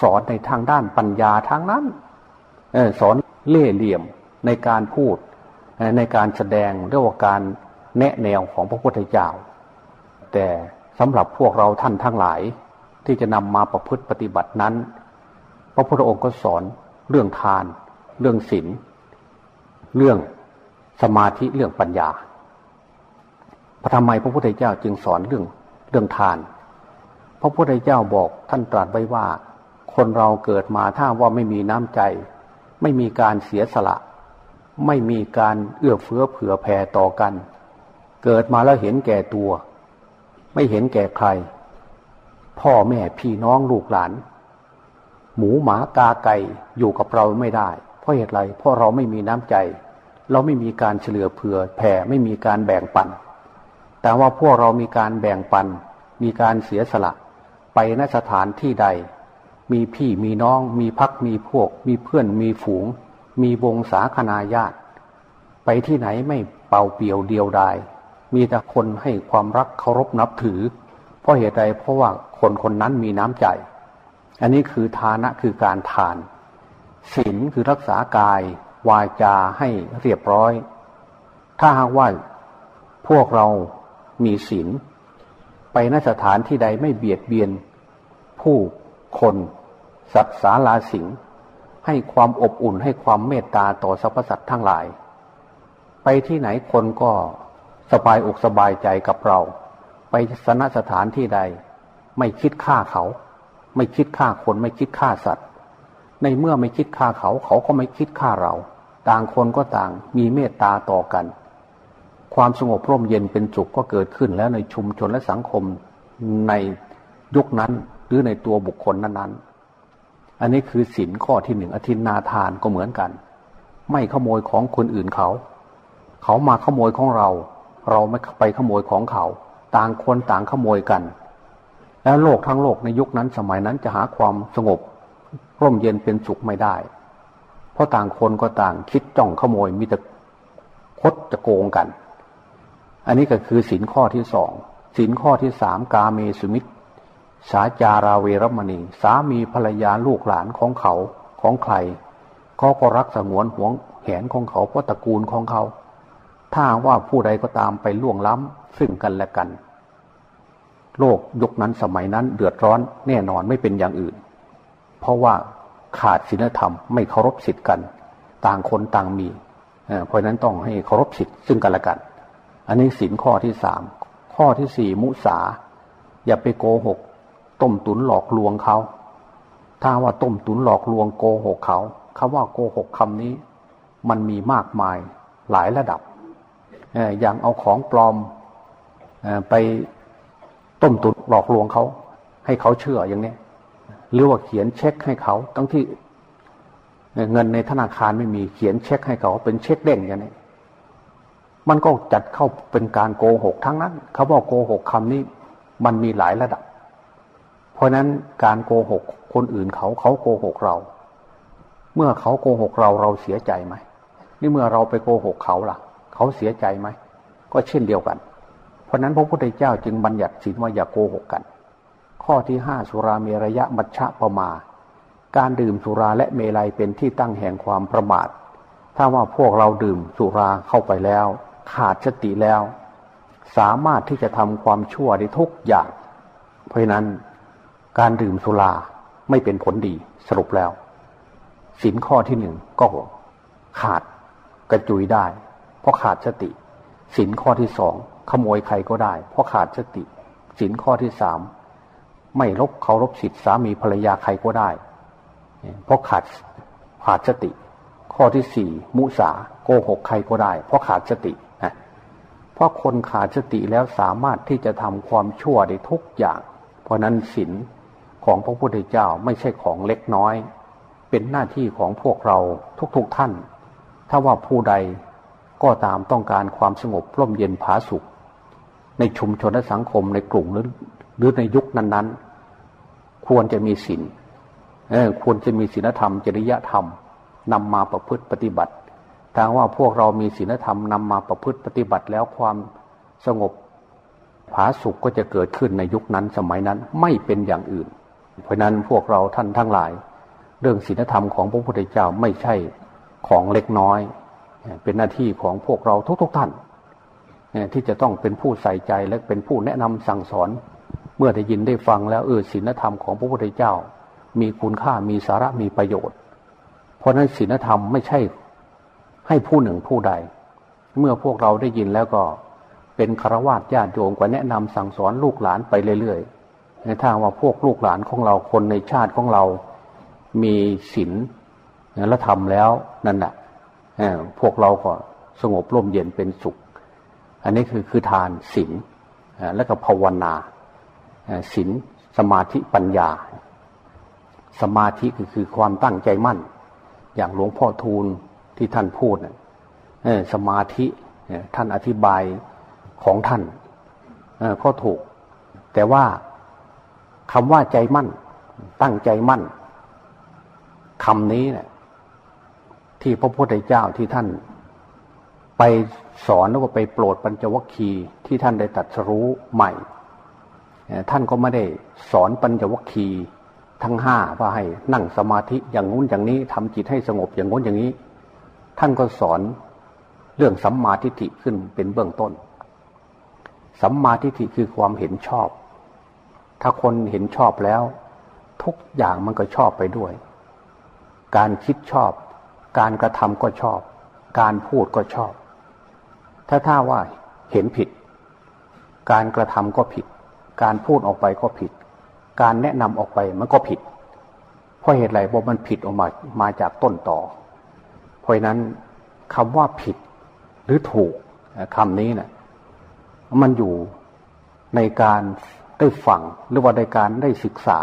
สอนในทางด้านปัญญาทางนั้นอสอนเล่เหลี่ยมในการพูดในการแสดงเรื่องการแนะแนวของพระพุทธเจ้า แต่สำหรับพวกเราท่านทั้งหลายที่จะนำมาประพฤติปฏิบัตินั้น พระพุทธองค์ก็สอนเรื่องทาน เรื่องศีลเรื่องสมาธิเรื่องปัญญา พระธรรมพระพุทธเจ้าจึงสอนเรื่องเรื่องทาน พระพุทธเจ้าบอกท่านตรัสไว้ว่า คนเราเกิดมาถ้าว่าไม่มีน้ำใจ ไม่มีการเสียสละ ไม่มีการเอื้อเฟื้อเผื่อแผ่ต่อกัน เกิดมาแล้วเห็นแก่ตัว ไม่เห็นแก่ใคร พ่อแม่พี่น้องลูกหลาน หมูหมากาไก่อยู่กับเราไม่ได้ เพราะเหตุไรเพราะเราไม่มีน้ำใจ เราไม่มีการเฉลือเผื่อแผ่ไม่มีการแบ่งปัน แต่ว่าพวกเรามีการแบ่งปัน มีการเสียสละ ไปนสถานที่ใด มีพี่มีน้อง มีพักมีพวก มีเพื่อนมีฝูง มีวงสาคนาญาติ ไปที่ไหนไม่เป่าเปียวเดียวดาย มีแต่คนให้ความรักเคารพนับถือ เพราะเหตุใดเพราะว่าคนคนนั้นมีน้ำใจ อันนี้คือทานะคือการทานศีลคือรักษากาย วาจาให้เรียบร้อย ถ้าหากว่าพวกเรา มีศีล ไปนสถานที่ใดไม่เบียดเบียน ผู้คนสัตว์สาลาสิงให้ความอบอุ่นให้ความเมตตาต่อสรรพสัตว์ทั้งหลาย ไปที่ไหนคนก็สบายอกสบายใจกับเรา ไปสนสถานที่ใด ไม่คิดฆ่าเขา ไม่คิดฆ่าคนไม่คิดฆ่าสัตว์ ในเมื่อไม่คิดฆ่าเขาเขาก็ไม่คิดฆ่าเรา ต่างคนก็ต่างมีเมตตาต่อกัน ความสงบร่มเย็นเป็นสุขก็เกิดขึ้นแล้วในชุมชนและสังคมในยุคนั้นหรือในตัวบุคคลนั้นๆ อันนี้คือสินข้อที่หนึ่งอธินาทานก็เหมือนกัน ไม่ขโมยของคนอื่นเขา เขามาขโมยของเรา เราไม่ไปขโมยของเขา ต่างคนต่างขโมยกัน แล้วโลกทั้งโลกในยุคนั้นสมัยนั้นจะหาความสงบ ร่มเย็นเป็นสุขไม่ได้ เพราะต่างคนก็ต่างคิดจ้องขโมยมีแต่คดจะโกงกัน อันนี้ก็คือสินข้อที่สองสินข้อที่สามกาเมสุมิตสาจาราเวรมณี สามีภรรยาลูกหลานของเขาของใครเขาก็รักสงวนห่วงแหนของเขาเพราะตระกูลของเขา ถ้าว่าผู้ใดก็ตามไปล่วงล้ำซึ่งกันและกัน โลกยุคนั้นสมัยนั้นเดือดร้อนแน่นอนไม่เป็นอย่างอื่น เพราะว่าขาดศีลธรรมไม่เคารพสิทธิ์กัน ต่างคนต่างมีเพราะนั้นต้องให้เคารพสิทธิ์ซึ่งกันและกัน อันนี้สินข้อที่สามข้อที่สี่มุสา อย่าไปโกหก ต้มตุนหลอกลวงเขา ถ้าว่าต้มตุนหลอกลวงโกหกเขาคาว่าโกหกคำนี้ มันมีมากมายหลายระดับอย่างเอาของปลอมไปต้มตุนหลอกลวงเขา ให้เขาเชื่ออย่างนี้หรือว่าเขียนเช็คให้เขาตั้งที่เงินในธนาคารไม่มีเขียนเช็คให้เขาเป็นเช็คเด้งอย่างนี้ มันก็จัดเข้าเป็นการโกหกทั้งนั้นเขาบอกโกหกคำนี้ มันมีหลายระดับ เพราะนั้นการโกหกคนอื่นเขาเขาโกหกเรา เมื่อเขาโกหกเราเราเสียใจไหมนี่เมื่อเราไปโกหกเขาล่ะ เขาเสียใจไหมก็เช่นเดียวกัน เพราะนั้นพระพุทธเจ้าจึงบัญญัติสินว่าอย่าโกหกกัน ข้อที่ห้าสุราเมรยะมัชฌะประมา การดื่มสุราและเมลัยเป็นที่ตั้งแห่งความประมาท ถ้าว่าพวกเราดื่มสุราเข้าไปแล้ว ขาดสติแล้ว สามารถที่จะทำความชั่วได้ทุกอย่าง เพราะนั้นการดื่มสุราไม่เป็นผลดีสรุปแล้วสินข้อที่หนึ่งก็ขาดกระจุยได้ เพราะขาดสติสินข้อที่สองขโมยใครก็ได้ เพราะขาดสติสินข้อที่สามไม่ลบเคารพสิทธิสามีภรรยาใครก็ได้ เพราะขาดขาดสติ ข้อที่สี่มุสาโกหกใครก็ได้ เพราะขาดสติ เพราะคนขาดสติแล้วสามารถที่จะทำความชั่วได้ทุกอย่าง เพราะนั้นศีลของพระพุทธเจ้าไม่ใช่ของเล็กน้อย เป็นหน้าที่ของพวกเราทุกๆทท่าน ถ้าว่าผู้ใดก็ตามต้องการความสงบร่มเย็นผาสุข ในชุมชนและสังคมในกลุ่มหรือหรือในยุคนั้นๆ ควรจะมีศีลควรจะมีศีลธรรมจริยธรรมนำมาประพฤติปฏิบัติ ถ้าว่าพวกเรามีศีลธรรมนำมาประพฤติปฏิบัติแล้วความสงบผาสุขก็จะเกิดขึ้นในยุคนั้นสมัยนั้นไม่เป็นอย่างอื่น เพราะนั้นพวกเราท่านทั้งหลาย เรื่องศีลธรรมของพระพุทธเจ้าไม่ใช่ของเล็กน้อย เป็นหน้าที่ของพวกเราทุกๆทท่านที่จะต้องเป็นผู้ใส่ใจและเป็นผู้แนะนำสั่งสอน เมื่อได้ยินได้ฟังแล้วเออศีลธรรมของพระพุทธเจ้า มีคุณค่ามีสาระมีประโยชน์ เพราะนั้นศีลธรรมไม่ใช่ ให้ผู้หนึ่งผู้ใด เมื่อพวกเราได้ยินแล้วก็เป็นคารวะญาติโยมก็แนะนำสั่งสอนลูกหลานไปเรื่อยๆในทางว่าพวกลูกหลานของเราคนในชาติของเรา มีศีลและทำแล้วนั่นแหละพวกเราก็สงบร่มเย็นเป็นสุข อันนี้คือคือทานศีลและก็ภาวนาศีลสมาธิปัญญา สมาธิก็คือความตั้งใจมั่น อย่างหลวงพ่อทูล ที่ท่านพูดเนี่ยสมาธิท่านอธิบายของท่านก็ถูก แต่ว่าคำว่าใจมั่น ตั้งใจมั่นคำนี้เนี่ยที่พระพุทธเจ้าที่ท่าน ไปสอนแล้วก็ไปโปรดปัญจวัคคีย์ที่ท่านได้ตัดสรู้ใหม่ ท่านก็ไม่ได้สอนปัญจวัคคีย์ทั้งห้าว่าให้นั่งสมาธิอย่างงู้นอย่างนี้ทำจิตให้สงบอย่างงู้นอย่างนี้ ท่านก็สอนเรื่องสัมมาทิฏฐิขึ้นเป็นเบื้องต้น สัมมาทิฏฐิคือความเห็นชอบ ถ้าคนเห็นชอบแล้ว ทุกอย่างมันก็ชอบไปด้วย การคิดชอบ การกระทำก็ชอบ การพูดก็ชอบ ถ้าถ้าว่าเห็นผิด การกระทำก็ผิด การพูดออกไปก็ผิด การแนะนำออกไปมันก็ผิด เพราะเหตุไรเพราะมันผิดออกมามาจากต้นต่อ เพราะนั้นคำว่าผิดหรือถูกคำนี้เนะ่ะมันอยู่ในการได้ฟังหรือว่าในการได้ศึกษา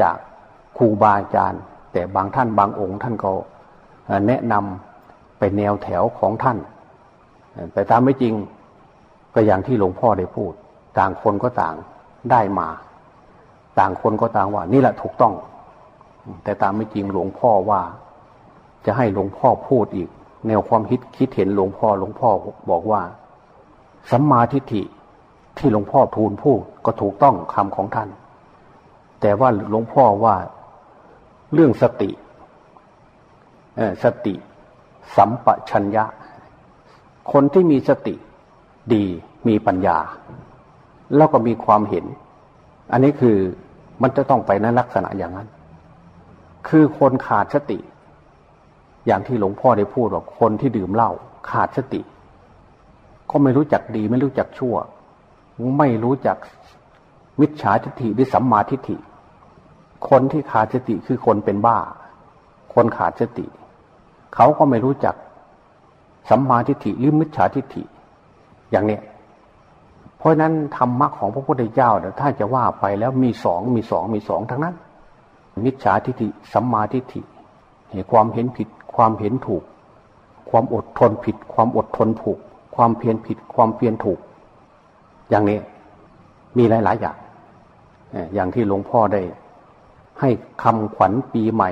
จากครูบาอาจารย์ แต่บางท่านบางองค์ท่านก็แนะนำไปแนวแถวของท่าน แต่ตามไม่จริงก็อย่างที่หลวงพ่อได้พูด ต่างคนก็ต่างได้มา ต่างคนก็ต่างว่า นี่แหละถูกต้อง แต่ตามไม่จริงหลวงพ่อว่า จะให้หลวงพ่อพูดอีก แนวความคิดคิดเห็นหลวงพ่อหลวงพ่อบอกว่าสัมมาทิฏฐิที่หลวงพ่อทูลพูดก็ถูกต้องคำของท่าน แต่ว่าหลวงพ่อว่าเรื่องสติสติ สัมปชัญญะ คนที่มีสติดีมีปัญญา แล้วก็มีความเห็น อันนี้คือมันจะต้องไปในลักษณะอย่างนั้น คือคนขาดสติ อย่างที่หลวงพ่อได้พูดว่าคนที่ดื่มเหล้าขาดสติ ก็ไม่รู้จักดีไม่รู้จักชั่ว ไม่รู้จักมิจฉาทิฏฐิหรือสัมมาทิฏฐิ คนที่ขาดสติคือคนเป็นบ้า คนขาดสติ เขาก็ไม่รู้จักสัมมาทิฏฐิหรือมิจฉาทิฏฐิ อย่างเนี้ยเพราะนั้นธรรมะของพระพุทธเจ้าเนี่ยถ้าจะว่าไปแล้วมีสองมีสองมีสองทั้งนั้น มิจฉาทิฏฐิสัมมาทิฏฐิเห็นความเห็นผิด ความเห็นถูก ความอดทนผิด ความอดทนถูก ความเพียรผิด ความเพียรถูก อย่างนี้มีหลาย ๆ อย่างอย่างที่หลวงพ่อได้ ให้คำขวัญปีใหม่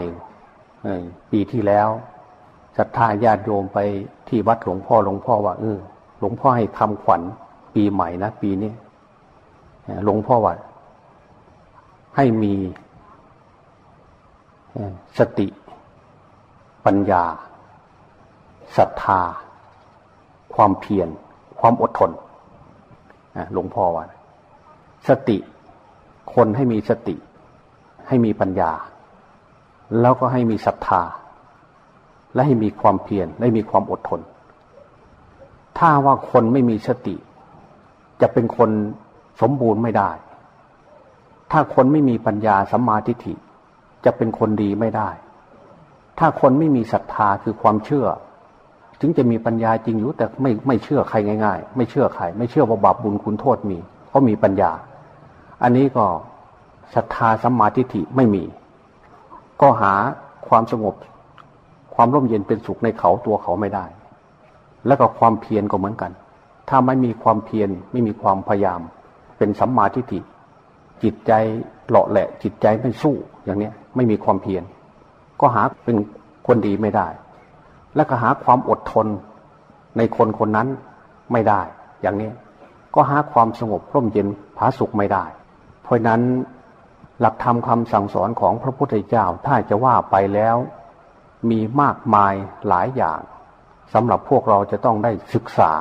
ปีที่แล้วศรัทธาญาติโยมไปที่วัดหลวงพ่อหลวงพ่อว่าเออหลวงพ่อให้คำขวัญปีใหม่นะปีนี้หลวงพ่อว่าให้มีสติ ปัญญาศรัทธา ความเพียร ความอดทนหลวงพ่อว่าสติ คนให้มีสติ ให้มีปัญญา แล้วก็ให้มีศรัทธา และให้มีความเพียรและมีความอดทน ถ้าว่าคนไม่มีสติ จะเป็นคนสมบูรณ์ไม่ได้ ถ้าคนไม่มีปัญญาสัมมาทิฏฐิ จะเป็นคนดีไม่ได้ ถ้าคนไม่มีศรัทธาคือความเชื่อ ถึงจะมีปัญญาจริงอยู่แต่ไม่ไม่เชื่อใครง่าย ๆ ไม่เชื่อใคร ไม่เชื่อว่าบาปบุญคุณโทษมีเพราะมีปัญญา อันนี้ก็ศรัทธาสัมมาทิฏฐิไม่มี ก็หาความสงบ ความร่มเย็นเป็นสุขในเขาตัวเขาไม่ได้ แล้วก็ความเพียรก็เหมือนกัน ถ้าไม่มีความเพียรไม่มีความพยายาม เป็นสัมมาทิฏฐิจิตใจเลาะแหละ จิตใจไม่สู้อย่างนี้ไม่มีความเพียร ก็หาเป็นคนดีไม่ได้ แล้วก็หาความอดทนในคนคนนั้นไม่ได้ อย่างนี้ก็หาความสงบร่มเย็นผาสุขไม่ได้ เพราะนั้นหลักธรรมคำสั่งสอนของพระพุทธเจ้าถ้าจะว่าไปแล้ว มีมากมายหลายอย่างสำหรับพวกเราจะต้องได้ศึกษา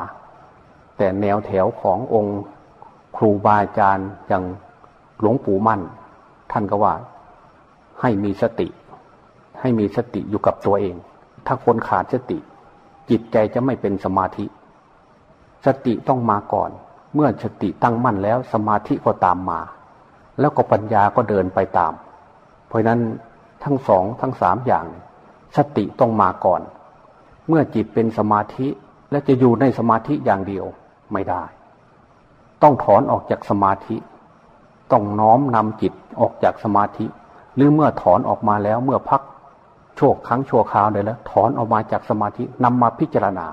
แต่แนวแถวขององค์ครูบาอาจารย์อย่างหลวงปู่มั่น ท่านก็ว่าให้มีสติ ให้มีสติอยู่กับตัวเอง ถ้าคนขาดสติ จิตใจจะไม่เป็นสมาธิ สติต้องมาก่อน เมื่อสติตั้งมั่นแล้วสมาธิก็ตามมา แล้วก็ปัญญาก็เดินไปตาม เพราะนั้นทั้งสองทั้งสามอย่าง สติต้องมาก่อน เมื่อจิตเป็นสมาธิและจะอยู่ในสมาธิอย่างเดียวไม่ได้ ต้องถอนออกจากสมาธิ ต้องน้อมนำจิตออกจากสมาธิ หรือเมื่อถอนออกมาแล้วเมื่อพัก ชคครั้งชั่วคราวได้แล้วถอนออกมาจากสมาธินำมาพิจารณา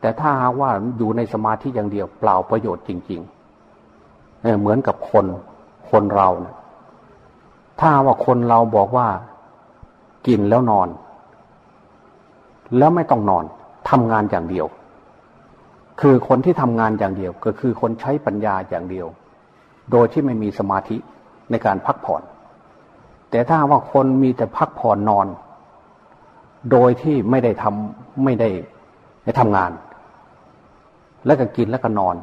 แต่ถ้าหากว่าอยู่ในสมาธิอย่างเดียวเปล่าประโยชน์จริงๆเเหมือนกับคนคนเราเนะถ้าว่าคนเราบอกว่ากินแล้วนอน แล้วไม่ต้องนอนทำงานอย่างเดียว คือคนที่ทำงานอย่างเดียว ก็คือคนใช้ปัญญาอย่างเดียว โดยที่ไม่มีสมาธิในการพักผ่อน แต่ถ้าว่าคนมีแต่พักผ่อนนอน โดยที่ไม่ได้ทำไม่ได้ได้ทำงาน แล้วก็กินแล้วก็นอน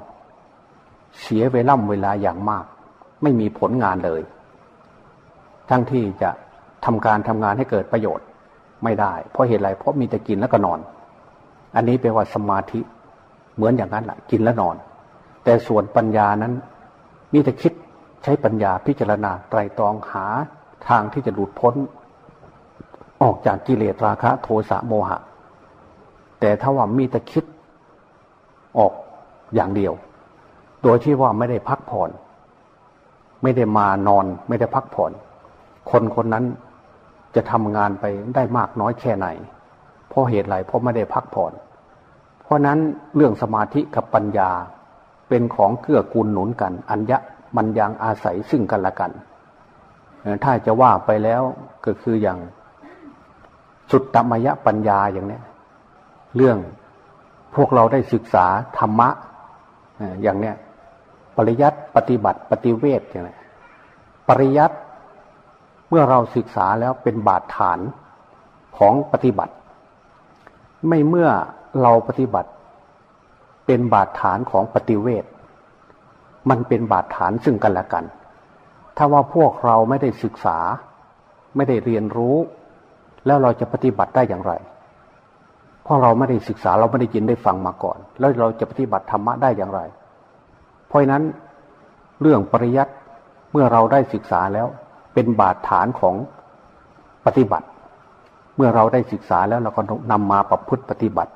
เสียเวล่ำเวลาอย่างมาก ไม่มีผลงานเลย ทั้งที่จะทำการทำงานให้เกิดประโยชน์ไม่ได้ เพราะเหตุไรเพราะมีแต่กินแล้วก็นอน อันนี้แปลว่าสมาธิเหมือนอย่างนั้นแหละกินแล้วนอน แต่ส่วนปัญญานั้น มีแต่คิดใช้ปัญญาพิจารณาไตรตรองหาทางที่จะหลุดพ้น ออกจากกิเลสราคะ โทสะโมหะ แต่ถ้าว่ามีแต่คิดออกอย่างเดียว โดยที่ว่าไม่ได้พักผ่อน ไม่ได้มานอน ไม่ได้พักผ่อน คนคนนั้นจะทำงานไปได้มากน้อยแค่ไหน เพราะเหตุไรเพราะไม่ได้พักผ่อน เพราะนั้นเรื่องสมาธิกับปัญญาเป็นของเกื้อกูลหนุนกัน อัญญะมันยังอาศัยซึ่งกันและกัน ถ้าจะว่าไปแล้วก็คืออย่าง สุดตมยปัญญาอย่างเนี้ยเรื่องพวกเราได้ศึกษาธรรมะอย่างเนี้ยปริยัติปฏิบัติปฏิเวทอย่างไรปริยัติเมื่อเราศึกษาแล้วเป็นบาดฐานของปฏิบัติ ไม่เมื่อเราปฏิบัติ เป็นบาดฐานของปฏิเวทมันเป็นบาดฐานซึ่งกันและกัน ถ้าว่าพวกเราไม่ได้ศึกษา ไม่ได้เรียนรู้ แล้วเราจะปฏิบัติได้อย่างไร เพราะเราไม่ได้ศึกษาเราไม่ได้ยินได้ฟังมาก่อน แล้วเราจะปฏิบัติธรรมะได้อย่างไร เพราะนั้นเรื่องปริยัติเมื่อเราได้ศึกษาแล้วเป็นบาดฐานของปฏิบัติ เมื่อเราได้ศึกษาแล้วเราก็นำมาประพฤติปฏิบัติ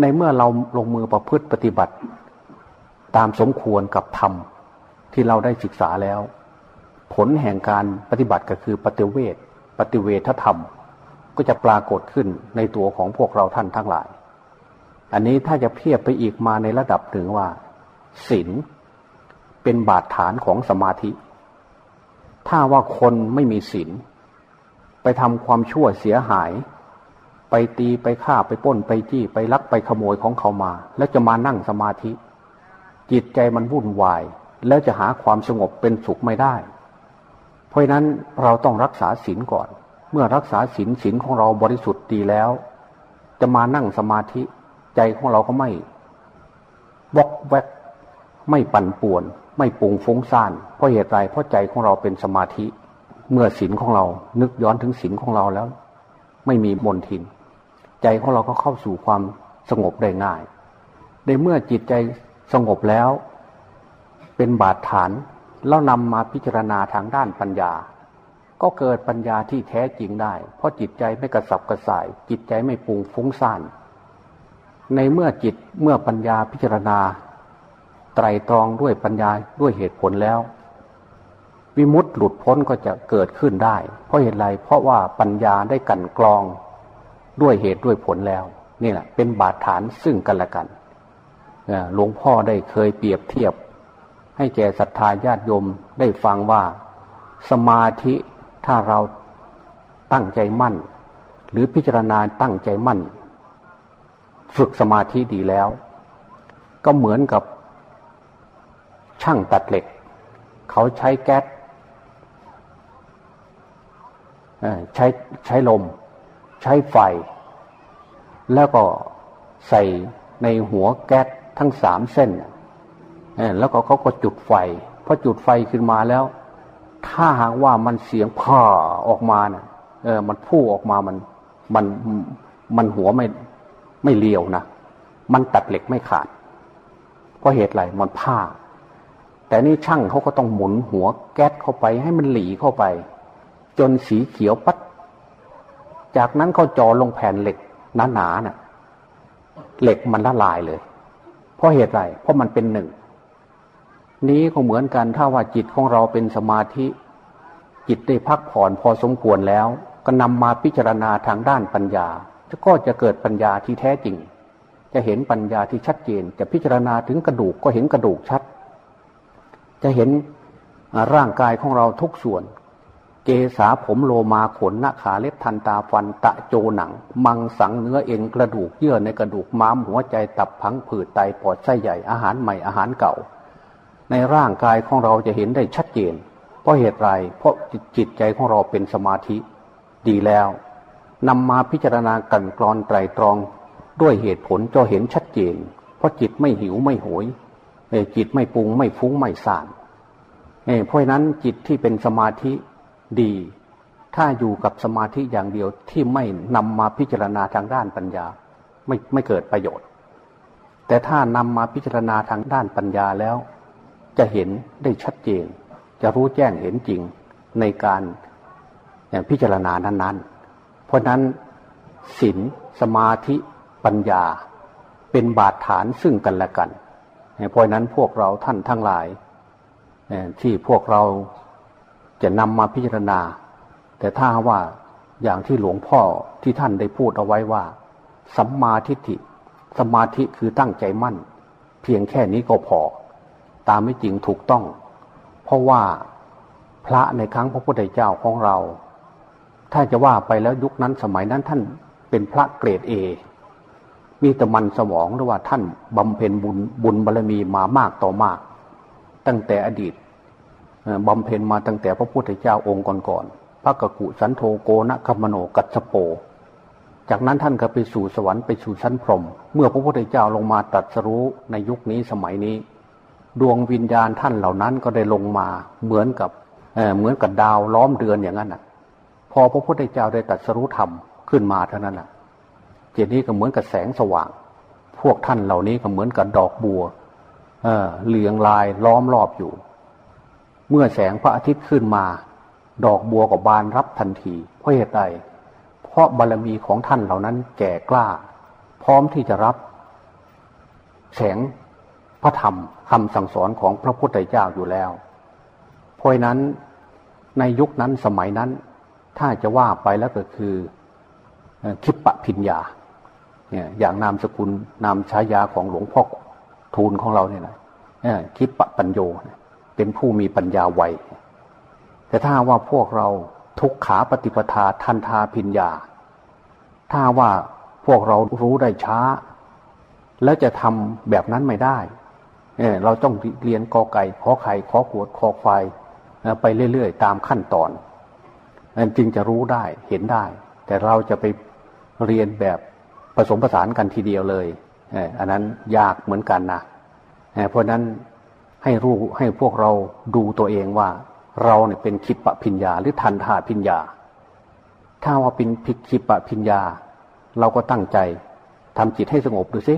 ในเมื่อเราลงมือประพฤติปฏิบัติ ตามสมควรกับธรรมที่เราได้ศึกษาแล้ว ผลแห่งการปฏิบัติก็คือปฏิเวทปฏิเวทธรรม ก็จะปรากฏขึ้นในตัวของพวกเราท่านทั้งหลาย อันนี้ถ้าจะเพียบไปอีกมาในระดับถึงว่าศีลเป็นบาดฐานของสมาธิ ถ้าว่าคนไม่มีศีลไปทำความชั่วเสียหาย ไปตีไปฆ่าไปป้นไปจี้ไปลักไปขโมยของเขามา แล้วจะมานั่งสมาธิ จิตใจมันวุ่นวาย แล้วจะหาความสงบเป็นสุขไม่ได้ เพราะนั้นเราต้องรักษาศีลก่อน เมื่อรักษาศีลศีลของเราบริสุทธิ์ดีแล้ว จะมานั่งสมาธิใจของเราก็ไม่วอกแวกไม่ปั่นป่วน ไม่ปุงฟุ้งซ่านเพราะเหตุไรเพราะใจของเราเป็นสมาธิ เมื่อศีลของเรานึกย้อนถึงศีลของเราแล้ว ไม่มีมนทิน ใจของเราก็เข้าสู่ความสงบได้ง่าย ในเมื่อจิตใจสงบแล้ว เป็นบาดฐานแล้วนำมาพิจารณาทางด้านปัญญา ก็เกิดปัญญาที่แท้จริงได้ เพราะจิตใจไม่กระสับกระส่าย จิตใจไม่ปุงฟุ้งซ่าน ในเมื่อจิตเมื่อปัญญาพิจารณา ไตรตรองด้วยปัญญาด้วยเหตุผลแล้ว วิมุตต์หลุดพ้นก็จะเกิดขึ้นได้ เพราะเหตุไรเพราะว่าปัญญาได้กันกรองด้วยเหตุด้วยผลแล้ว นี่แหละเป็นบาดฐานซึ่งกันและกันหลวงพ่อได้เคยเปรียบเทียบ ให้แก่ศรัทธาญาติโยมได้ฟังว่าสมาธิ ถ้าเราตั้งใจมั่น หรือพิจารณาตั้งใจมั่น ฝึกสมาธิดีแล้ว ก็เหมือนกับช่างตัดเหล็ก เขาใช้แก๊สใช้ใช้ลม ใช้ไฟ แล้วก็ใส่ในหัวแก๊สทั้งสามเส้นแล้วก็เขาก็จุดไฟพอจุดไฟขึ้นมาแล้ว ถ้าหากว่ามันเสียงพ่อออกมาเนะ่ยเออ มันพุ่ออกมามันมันมันหัวไม่ไม่เลียวนะมันตัดเหล็กไม่ขาด เพราะเหตุไรมันผ้า แต่นี่ช่างเขาก็ต้องหมุนหัวแก๊สเข้าไปให้มันหลีเข้าไป จนสีเขียวปัด จากนั้นเขาจอลงแผ่นเหล็กหนาๆน่ะ เหล็กมันละลายเลย เพราะเหตุไรเพราะมันเป็นหนึ่ง นี้ก็เหมือนกันถ้าว่าจิตของเราเป็นสมาธิ จิตได้พักผ่อนพอสมควรแล้ว ก็นำมาพิจารณาทางด้านปัญญาก็จะเกิดปัญญาที่แท้จริง จะเห็นปัญญาที่ชัดเจน จะพิจารณาถึงกระดูกก็เห็นกระดูกชัด จะเห็นร่างกายของเราทุกส่วน เกษาผมโลมาขนหน้าขาเล็บทันตาฟันตะโจหนัง มังสังเนื้อเอ็นกระดูกเยื่อในกระดูกม้ามหัวใจตับพังผืดไตปอดไส้ใหญ่อาหารใหม่อาหารเก่า ในร่างกายของเราจะเห็นได้ชัดเจน เพราะเหตุไรเพราะจิตใจของเราเป็นสมาธิ ดีแล้วนำมาพิจารณากันกรอนไตรตรอง ด้วยเหตุผลจะเห็นชัดเจน เพราะจิตไม่หิวไม่โหยจิตไม่ปรุงไม่ฟุ้งไม่สานเพราะนั้นจิตที่เป็นสมาธิดี ถ้าอยู่กับสมาธิอย่างเดียวที่ไม่นำมาพิจารณาทางด้านปัญญา ไม่ไม่เกิดประโยชน์ แต่ถ้านำมาพิจารณาทางด้านปัญญาแล้ว จะเห็นได้ชัดเจน จะรู้แจ้งเห็นจริงในการพิจารณานั้น ๆ เพราะนั้นศีลสมาธิปัญญาเป็นบาดฐานซึ่งกันและกัน เพราะนั้นพวกเราท่านทั้งหลาย ที่พวกเราจะนำมาพิจารณา แต่ถ้าว่าอย่างที่หลวงพ่อที่ท่านได้พูดเอาไว้ว่า สัมมาทิฏฐิสมาธิคือตั้งใจมั่น เพียงแค่นี้ก็พอ ตามไม่จริงถูกต้อง เพราะว่าพระในครั้งพระพุทธเจ้าของเรา ถ้าจะว่าไปแล้วยุคนั้นสมัยนั้นท่านเป็นพระเกรดเอมีแต่มันสมองหรือว่าท่านบำเพ็ญบุญบุญบารรมีมามากต่อมาก ตั้งแต่อดีตบำเพ็ญมาตั้งแต่พระพุทธเจ้าองค์ก่อนๆพระกกุสันโธโกนะคัมโนกัสโป จากนั้นท่านก็ไปสู่สวรรค์ไปสู่ชั้นพรหมเมื่อพระพุทธเจ้าลงมาตรัสรู้ในยุคนี้สมัยนี้ ดวงวิญญาณท่านเหล่านั้นก็ได้ลงมาเหมือนกับเเหมือนกับดาวล้อมเดือนอย่างนั้นอะ พอพระพุทธเจ้าได้ตรัสรู้ธรรมขึ้นมาเท่านั้นแหละจิตนี้ก็เหมือนกับแสงสว่าง พวกท่านเหล่านี้ก็เหมือนกับดอกบัวเออเหลืองลายล้อมรอบอยู่ เมื่อแสงพระอาทิตย์ขึ้นมา ดอกบัวก็บานรับทันทีเพราะเหตุใดเพราะบารมีของท่านเหล่านั้นแก่กล้า พร้อมที่จะรับ แสง พระธรรมคำสั่งสอนของพระพุทธเจ้าอยู่แล้วเพราะนั้นในยุคนั้นสมัยนั้นถ้าจะว่าไปแล้วก็คือคิปปะพิญญาเนี่ยอย่างนามสกุลนามฉายาของหลวงพ่อทูลของเราเนี่ยนะคิปปะปัญโยเป็นผู้มีปัญญาไวแต่ถ้าว่าพวกเราทุกขาปฏิปทาทันทาพิญญา ถ้าว่าพวกเรารู้ได้ช้า แล้วจะทำแบบนั้นไม่ได้ เราต้องเรียนกอไก่ขอไข่ขอขวดขอควายไปเรื่อยๆ ตามขั้นตอนจึงจะรู้ได้เห็นได้ แต่เราจะไปเรียนแบบผสมผสานกันทีเดียวเลยอันนั้นยากเหมือนกันนะเพราะนั้นให้รู้ให้พวกเราดูตัวเองว่า เราเนี่ยเป็นคิปปะพิญญาหรือทันทาพิญญา ถ้าว่าเป็นพิคิปปะพิญญา เราก็ตั้งใจทำจิตให้สงบดูสิ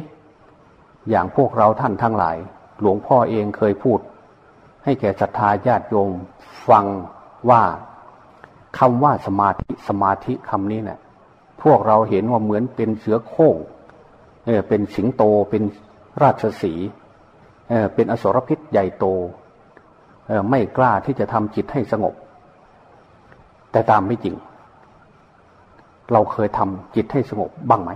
อย่างพวกเราท่านทั้งหลาย หลวงพ่อเองเคยพูด ให้แก่ศรัทธาญาติโยมฟังว่าคำว่าสมาธิสมาธิคำนี้เนะี่ยพวกเราเห็นว่าเหมือนเป็นเสือโค้งเออเป็นสิงโตเป็นราชสีเออเป็นอสรพิษใหญ่โตเออไม่กล้าที่จะทำจิตให้สงบ แต่ตามไม่จริง เราเคยทำจิตให้สงบบ้างไหม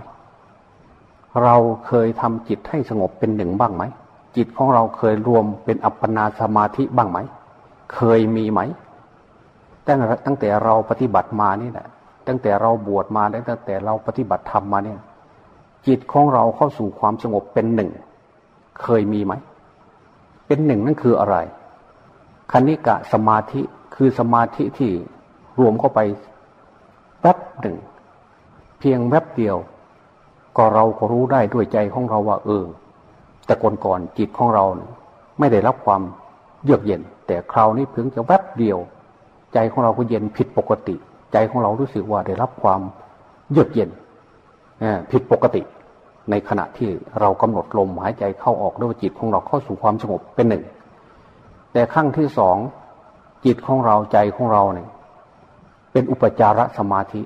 เราเคยทำจิตให้สงบเป็นหนึ่งบ้างไหม จิตของเราเคยรวมเป็นอัปปนาสมาธิบ้างไหม เคยมีไหม ตั้งตั้งแต่เราปฏิบัติมานี่แหละตั้งแต่เราบวชมาแล้วตั้งแต่เราปฏิบัติธรรมมาเนี่ย จิตของเราเข้าสู่ความสงบเป็นหนึ่ง เคยมีไหม เป็นหนึ่งนั่นคืออะไรคณิกะสมาธิคือสมาธิที่รวมเข้าไปแป๊บหนึ่ง เพียงแวบเดียว ก็เราก็รู้ได้ด้วยใจของเราว่าเออ แต่ก่อนก่อนจิตของเราไม่ได้รับความเยือกเย็น แต่คราวนี้เพียงจะแวบเดียว ใจของเราก็เย็นผิดปกติ ใจของเรารู้สึกว่าได้รับความเยือกเย็นผิดปกติ ในขณะที่เรากำหนดลมหายใจเข้าออกด้วยจิตของเราเข้าสู่ความสงบเป็นหนึ่ง แต่ขั้งที่สองจิตของเราใจของเราเนี่ยเป็นอุปจารสมาธิ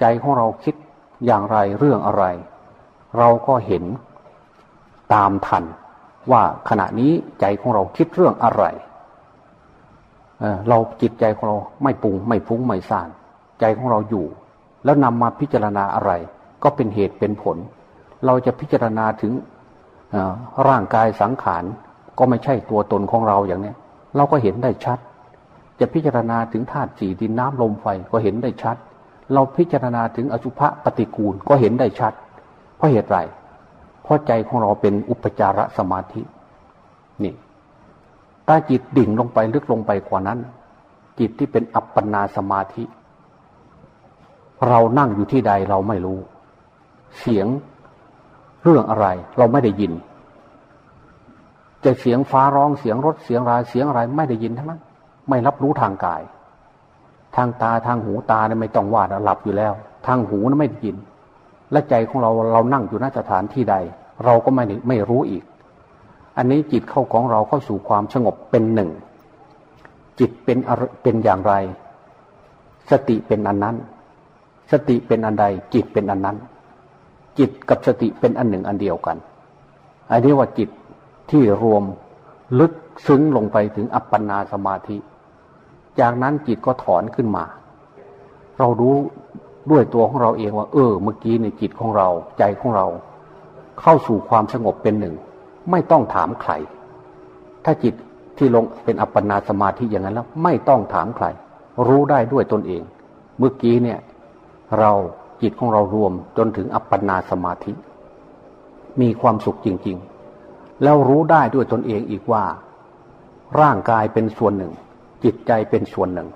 ใจของเราคิดอย่างไรเรื่องอะไร เราก็เห็น ตามทัน ว่าขณะนี้ใจของเราคิดเรื่องอะไรเราจิตใจของเราไม่ปรุงไม่ฟุ้งไม่ซ่าน ใจของเราอยู่ แล้วนำมาพิจารณาอะไร ก็เป็นเหตุเป็นผล เราจะพิจารณาถึงร่างกายสังขารก็ไม่ใช่ตัวตนของเราอย่างนี้เราก็เห็นได้ชัด จะพิจารณาถึงธาตุสี่ดินน้ำลมไฟก็เห็นได้ชัด เราพิจารณาถึงอสุภะปฏิกูลก็เห็นได้ชัด เพราะเหตุไร เพราะใจของเราเป็นอุปจารสมาธิ นี่ถ้าจิตดิ่งลงไปลึกลงไปกว่านั้น จิตที่เป็นอัปปนาสมาธิ เรานั่งอยู่ที่ใดเราไม่รู้ เสียงเรื่องอะไร เราไม่ได้ยิน จะเสียงฟ้าร้องเสียงรถเสียงราเสียงอะไรไม่ได้ยินทั้งนั้น ไม่รับรู้ทางกาย ทางตาทางหูตาเนี่ยไม่ต้องว่าหลับอยู่แล้ว ทางหูนั้นไม่ได้ยิน และใจของเราเรานั่งอยู่ณสถานที่ใด เราก็ไม่ไม่รู้อีก อันนี้จิตเข้าของเราเข้าสู่ความสงบเป็นหนึ่ง จิตเป็นเป็นอย่างไร สติเป็นอันนั้น สติเป็นอันใด จิตเป็นอันนั้น จิตกับสติเป็นอันหนึ่งอันเดียวกัน อันนี้ว่าจิตที่รวมลึกซึ้งลงไปถึงอัปปนาสมาธิ จากนั้นจิตก็ถอนขึ้นมา เรารู้ด้วยตัวของเราเองว่า เออ เมื่อกี้ในจิตของเราใจของเรา เข้าสู่ความสงบเป็นหนึ่ง ไม่ต้องถามใคร ถ้าจิตที่ลงเป็นอัปปนาสมาธิอย่างนั้นแล้ว ไม่ต้องถามใคร รู้ได้ด้วยตนเอง เมื่อกี้เนี่ย เราจิตของเรารวมจนถึงอัปปนาสมาธิ มีความสุขจริง ๆ แล้วรู้ได้ด้วยตนเองอีกว่า ร่างกายเป็นส่วนหนึ่ง จิตใจเป็นส่วนหนึ่ง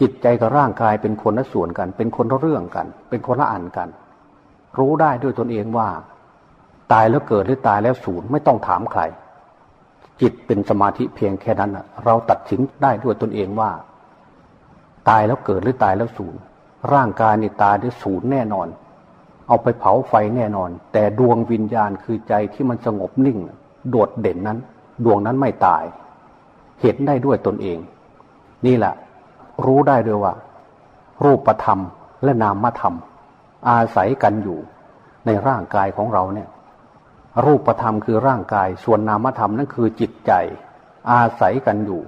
จิตใจกับร่างกายเป็นคนละส่วนกัน เป็นคนละเรื่องกัน เป็นคนละอันกัน รู้ได้ด้วยตนเองว่า ตายแล้วเกิดหรือตายแล้วสูญไม่ต้องถามใคร จิตเป็นสมาธิเพียงแค่นั้นเราตัดสินได้ด้วยตนเองว่า ตายแล้วเกิดหรือตายแล้วสูญร่างกายนี่ตายได้ศูนย์แน่นอน เอาไปเผาไฟแน่นอน แต่ดวงวิญญาณคือใจที่มันสงบนิ่ง โดดเด่นนั้น ดวงนั้นไม่ตาย เห็นได้ด้วยตนเอง นี่แหละ รู้ได้ด้วยว่า รูปธรรมและนามธรรม อาศัยกันอยู่ในร่างกายของเราเนี่ย รูปธรรมคือร่างกาย ส่วนนามธรรมนั่นคือจิตใจ อาศัยกันอยู่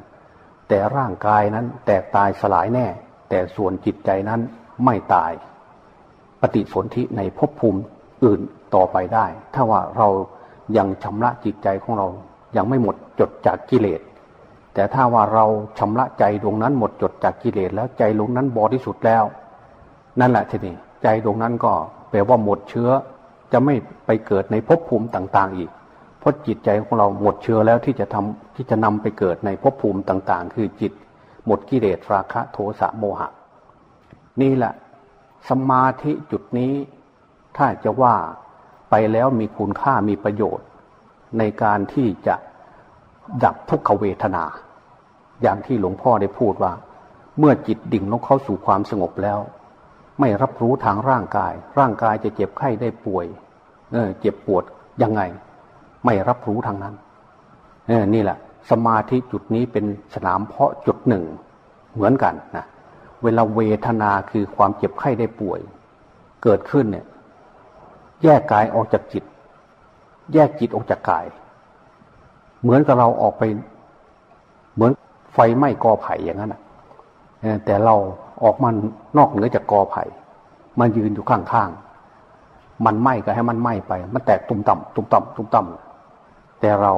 แต่ร่างกายนั้นแตกตายสลายแน่ แต่ส่วนจิตใจนั้นไม่ตาย ปฏิสนธิในภพภูมิอื่นต่อไปได้ ถ้าว่าเรายังชำระจิตใจของเรายังไม่หมดจดจากกิเลส แต่ถ้าว่าเราชำระใจดวงนั้นหมดจดจากกิเลสแล้วใจดวงนั้นบริสุทธิ์แล้ว นั่นแหละทีนี้ใจดวงนั้นก็แปลว่าหมดเชื้อ จะไม่ไปเกิดในภพภูมิต่าง ๆ อีก เพราะจิตใจของเราหมดเชื้อแล้วที่จะทำที่จะนำไปเกิดในภพภูมิต่าง ๆ คือจิต หมดกิเลสราคะโทสะโมหะ นี่แหละสมาธิจุดนี้ ถ้าจะว่าไปแล้วมีคุณค่ามีประโยชน์ ในการที่จะดับทุกขเวทนา อย่างที่หลวงพ่อได้พูดว่า เมื่อจิตดิ่งลงเข้าสู่ความสงบแล้ว ไม่รับรู้ทางร่างกาย ร่างกายจะเจ็บไข้ได้ป่วย เออเจ็บปวดยังไง ไม่รับรู้ทางนั้นเออนี่แหละ สมาธิจุดนี้เป็นสนามเพาะจุดหนึ่ง เหมือนกันนะเวลาเวทนาคือความเจ็บไข้ได้ป่วย เกิดขึ้นเนี่ย แยกกายออกจากจิต แยกจิตออกจากกาย เหมือนกับเราออกไป เหมือนไฟไหม้กอไผ่อย่างนั้นแต่เราออกมานอกเหนือจากกอไผ่มันยืนอยู่ข้างๆ มันไหม้ก็ให้มันไหม้ไป มันแตกตุ่มต่ำตุ่มต่ำตุ่มต่ำแต่เรา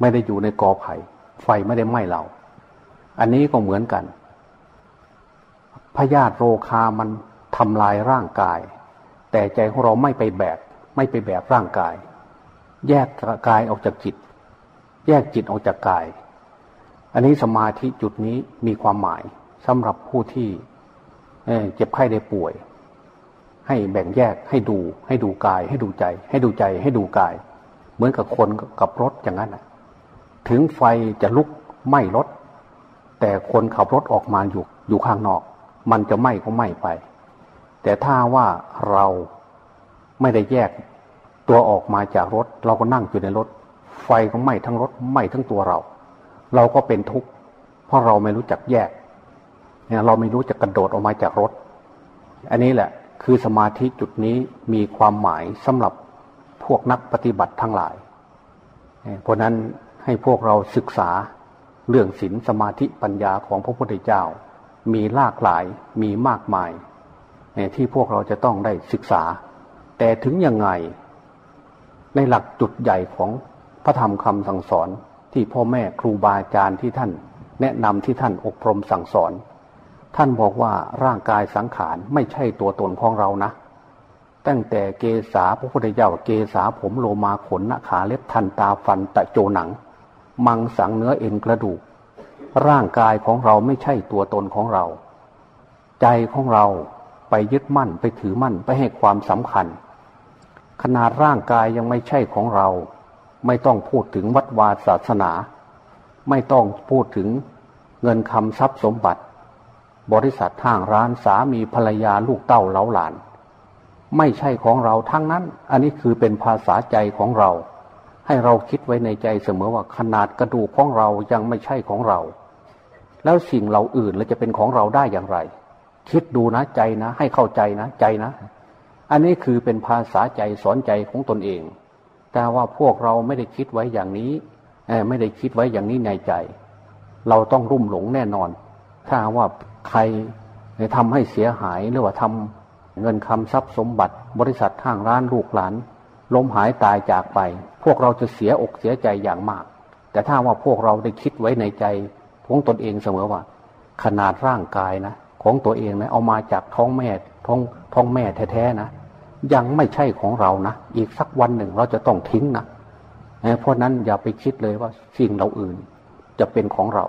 ไม่ได้อยู่ในกอไผ่ไฟไม่ได้ไหม้เรา อันนี้ก็เหมือนกันพยาธิโรคามันทำลายร่างกาย แต่ใจของเราไม่ไปแบก ไม่ไปแบกร่างกาย แยกกายออกจากจิต แยกจิตออกจากกาย อันนี้สมาธิจุดนี้มีความหมายสำหรับผู้ที่เจ็บไข้ได้ป่วย ให้แบ่งแยกให้ดู ให้ดูกาย ให้ดูใจ ให้ดูใจ ให้ดูกาย เหมือนกับคนกับรถอย่างนั้นถึงไฟจะลุกไหม้รถ แต่คนขับรถออกมาอยู่อยู่ข้างนอก มันจะไหม้ก็ไหม้ไป แต่ถ้าว่าเราไม่ได้แยกตัวออกมาจากรถ เราก็นั่งอยู่ในรถ ไฟก็ไหม้ทั้งรถไหม้ทั้งตัวเรา เราก็เป็นทุกข์เพราะเราไม่รู้จักแยกเนี่ยเราไม่รู้จักกระโดดออกมาจากรถ อันนี้แหละ คือสมาธิจุดนี้มีความหมายสำหรับพวกนักปฏิบัติทั้งหลาย เพราะนั้นให้พวกเราศึกษาเรื่องศีลสมาธิปัญญาของพระพุทธเจ้า มีหลากหลายมีมากมาย ที่พวกเราจะต้องได้ศึกษา แต่ถึงยังไง ในหลักจุดใหญ่ของพระธรรมคำสั่งสอนที่พ่อแม่ครูบาอาจารย์ที่ท่าน แนะนำที่ท่านอบรมสั่งสอน ท่านบอกว่าร่างกายสังขารไม่ใช่ตัวตนของเรานะ ตั้งแต่เกษาพระพุทธเจ้าเกษาผมโลมาขนนาขาเล็บทันตาฟันตะโจหนัง มังสังเนื้อเอ็นกระดูก ร่างกายของเราไม่ใช่ตัวตนของเรา ใจของเราไปยึดมั่นไปถือมั่นไปให้ความสำคัญ ขนาดร่างกายยังไม่ใช่ของเรา ไม่ต้องพูดถึงวัดวาศาสนา ไม่ต้องพูดถึงเงินคำทรัพย์สมบัติ บริษัททางร้านสามีภรรยาลูกเต้าเล้าหลาน ไม่ใช่ของเราทั้งนั้น อันนี้คือเป็นภาษาใจของเรา ให้เราคิดไว้ในใจเสมอว่าขนาดกระดูกของเรายังไม่ใช่ของเรา แล้วสิ่งเราอื่นเราจะเป็นของเราได้อย่างไร คิดดูนะใจนะ ให้เข้าใจนะใจนะ อันนี้คือเป็นภาษาใจสอนใจของตนเอง แต่ว่าพวกเราไม่ได้คิดไว้อย่างนี้ไม่ได้คิดไว้อย่างนี้ในใจ เราต้องรุ่มหลงแน่นอนถ้าว่า ใครทำให้เสียหายหรือว่าทำเงินคำทรัพย์สมบัติ บริษัททางร้านลูกหลานล้มหายตายจากไป พวกเราจะเสียอกเสียใจอย่างมาก แต่ถ้าว่าพวกเราได้คิดไว้ในใจของตนเองเสมอว่า ขนาดร่างกายนะ ของตัวเองนะเอามาจากท้องแม่ท้องท้องแม่แท้ๆนะยังไม่ใช่ของเรานะ อีกสักวันหนึ่งเราจะต้องทิ้งนะเพราะนั้นอย่าไปคิดเลยว่าสิ่งเราอื่นจะเป็นของเรา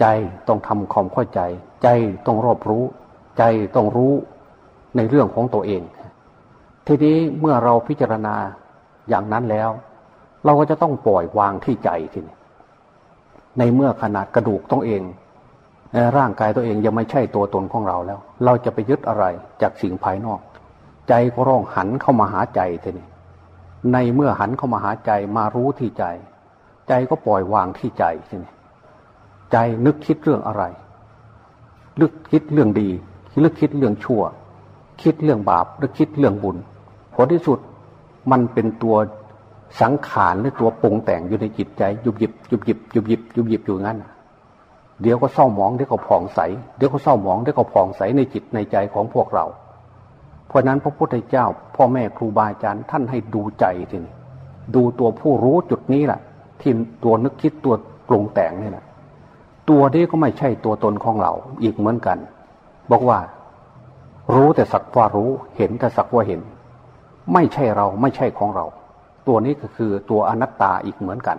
ใจต้องทำความเข้าใจ ใจต้องรอบรู้ ใจต้องรู้ในเรื่องของตัวเอง ทีนี้เมื่อเราพิจารณาอย่างนั้นแล้ว เราก็จะต้องปล่อยวางที่ใจทีนี้ในเมื่อขนาดกระดูกต้องเองร่างกายตัวเองยังไม่ใช่ตัวตนของเราแล้ว เราจะไปยึดอะไรจากสิ่งภายนอก ใจก็ร้องหันเข้ามาหาใจทีนี้ในเมื่อหันเข้ามาหาใจมารู้ที่ใจ ใจก็ปล่อยวางที่ใจใช่ไหม ใจนึกคิดเรื่องอะไรลึกคิดเรื่องดีลึกคิดเรื่องชั่ว คิดเรื่องบาปหรือคิดเรื่องบุญผลที่สุดมันเป็นตัวสังขารหรือตัวปรุงแต่งอยู่ในจิตใจยุบยิบยุบยิบยุบยิบยุบยิบอยู่งั้นเดี๋ยวก็เศร้าหมองเดี๋ยวก็ผ่องใสเดี๋ยวก็เศร้าหมองเดี๋ยวก็ผ่องใสในจิตในใจของพวกเรา เพราะนั้นพระพุทธเจ้า พ่อแม่ครูบาอาจารย์ท่านให้ดูใจทีนี้ดูตัวผู้รู้จุดนี้แหละที่ตัวนึกคิดตัวปรุงแต่งนี่แหละ ตัวนี้ก็ไม่ใช่ตัวตนของเราอีกเหมือนกัน บอกว่า รู้แต่สักว่ารู้เห็นแต่สักว่าเห็น ไม่ใช่เราไม่ใช่ของเรา ตัวนี้ก็คือตัวอนัตตาอีกเหมือนกัน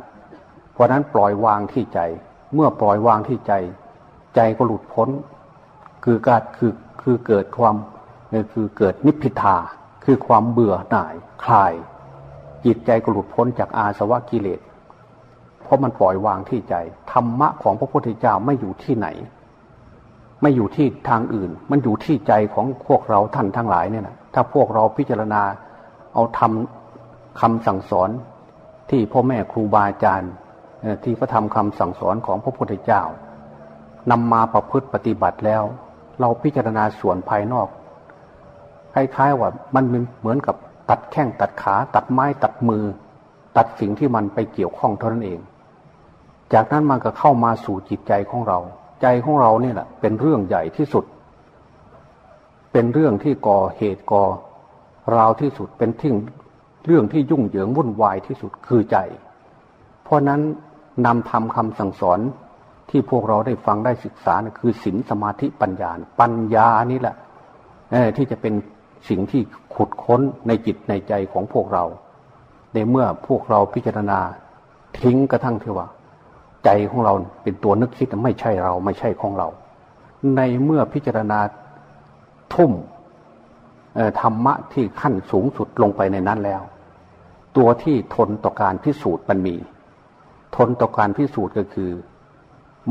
เพราะนั้นปล่อยวางที่ใจ เมื่อปล่อยวางที่ใจ ใจก็หลุดพ้น คือการคือคือเกิดความคือเกิดนิพพิทาคือความเบื่อหน่ายคลาย จิตใจก็หลุดพ้นจากอาสวะกิเลส เพราะมันปล่อยวางที่ใจธรรมะของพระพุทธเจ้าไม่อยู่ที่ไหน ไม่อยู่ที่ทางอื่น มันอยู่ที่ใจของพวกเราท่านทั้งหลายเนี่ยนะถ้าพวกเราพิจารณาเอาทำคำสั่งสอนที่พ่อแม่ครูบาอาจารย์ที่พระธรรมคำสั่งสอนของพระพุทธเจ้านำมาประพฤติปฏิบัติแล้ว เราพิจารณาส่วนภายนอกคล้ายๆว่ามันเหมือนกับตัดแข้งตัดขา ตัดไม้ตัดมือ ตัดสิ่งที่มันไปเกี่ยวข้องเท่านั้นเอง จากนั้นมันก็เข้ามาสู่จิตใจของเรา ใจของเราเนี่ยแหละเป็นเรื่องใหญ่ที่สุด เป็นเรื่องที่ก่อเหตุก่อราวที่สุดเป็นทิ้งเรื่องที่ยุ่งเหยิงวุ่นวายที่สุดคือใจ เพราะนั้นนำทำคำสั่งสอนที่พวกเราได้ฟังได้ศึกษานะคือศีลสมาธิปัญญา ปัญญานี่แหละที่จะเป็นสิ่งที่ขุดค้นในจิตในใจของพวกเรา ในเมื่อพวกเราพิจารณาทิ้งกระทั่งที่ว่า ใจของเราเป็นตัวนึกคิดไม่ใช่เราไม่ใช่ของเรา ในเมื่อพิจารณาทุ่มธรรมะที่ขั้นสูงสุดลงไปในนั้นแล้ว ตัวที่ทนต่อการพิสูจน์มันมี ทนต่อการพิสูจน์ก็คือ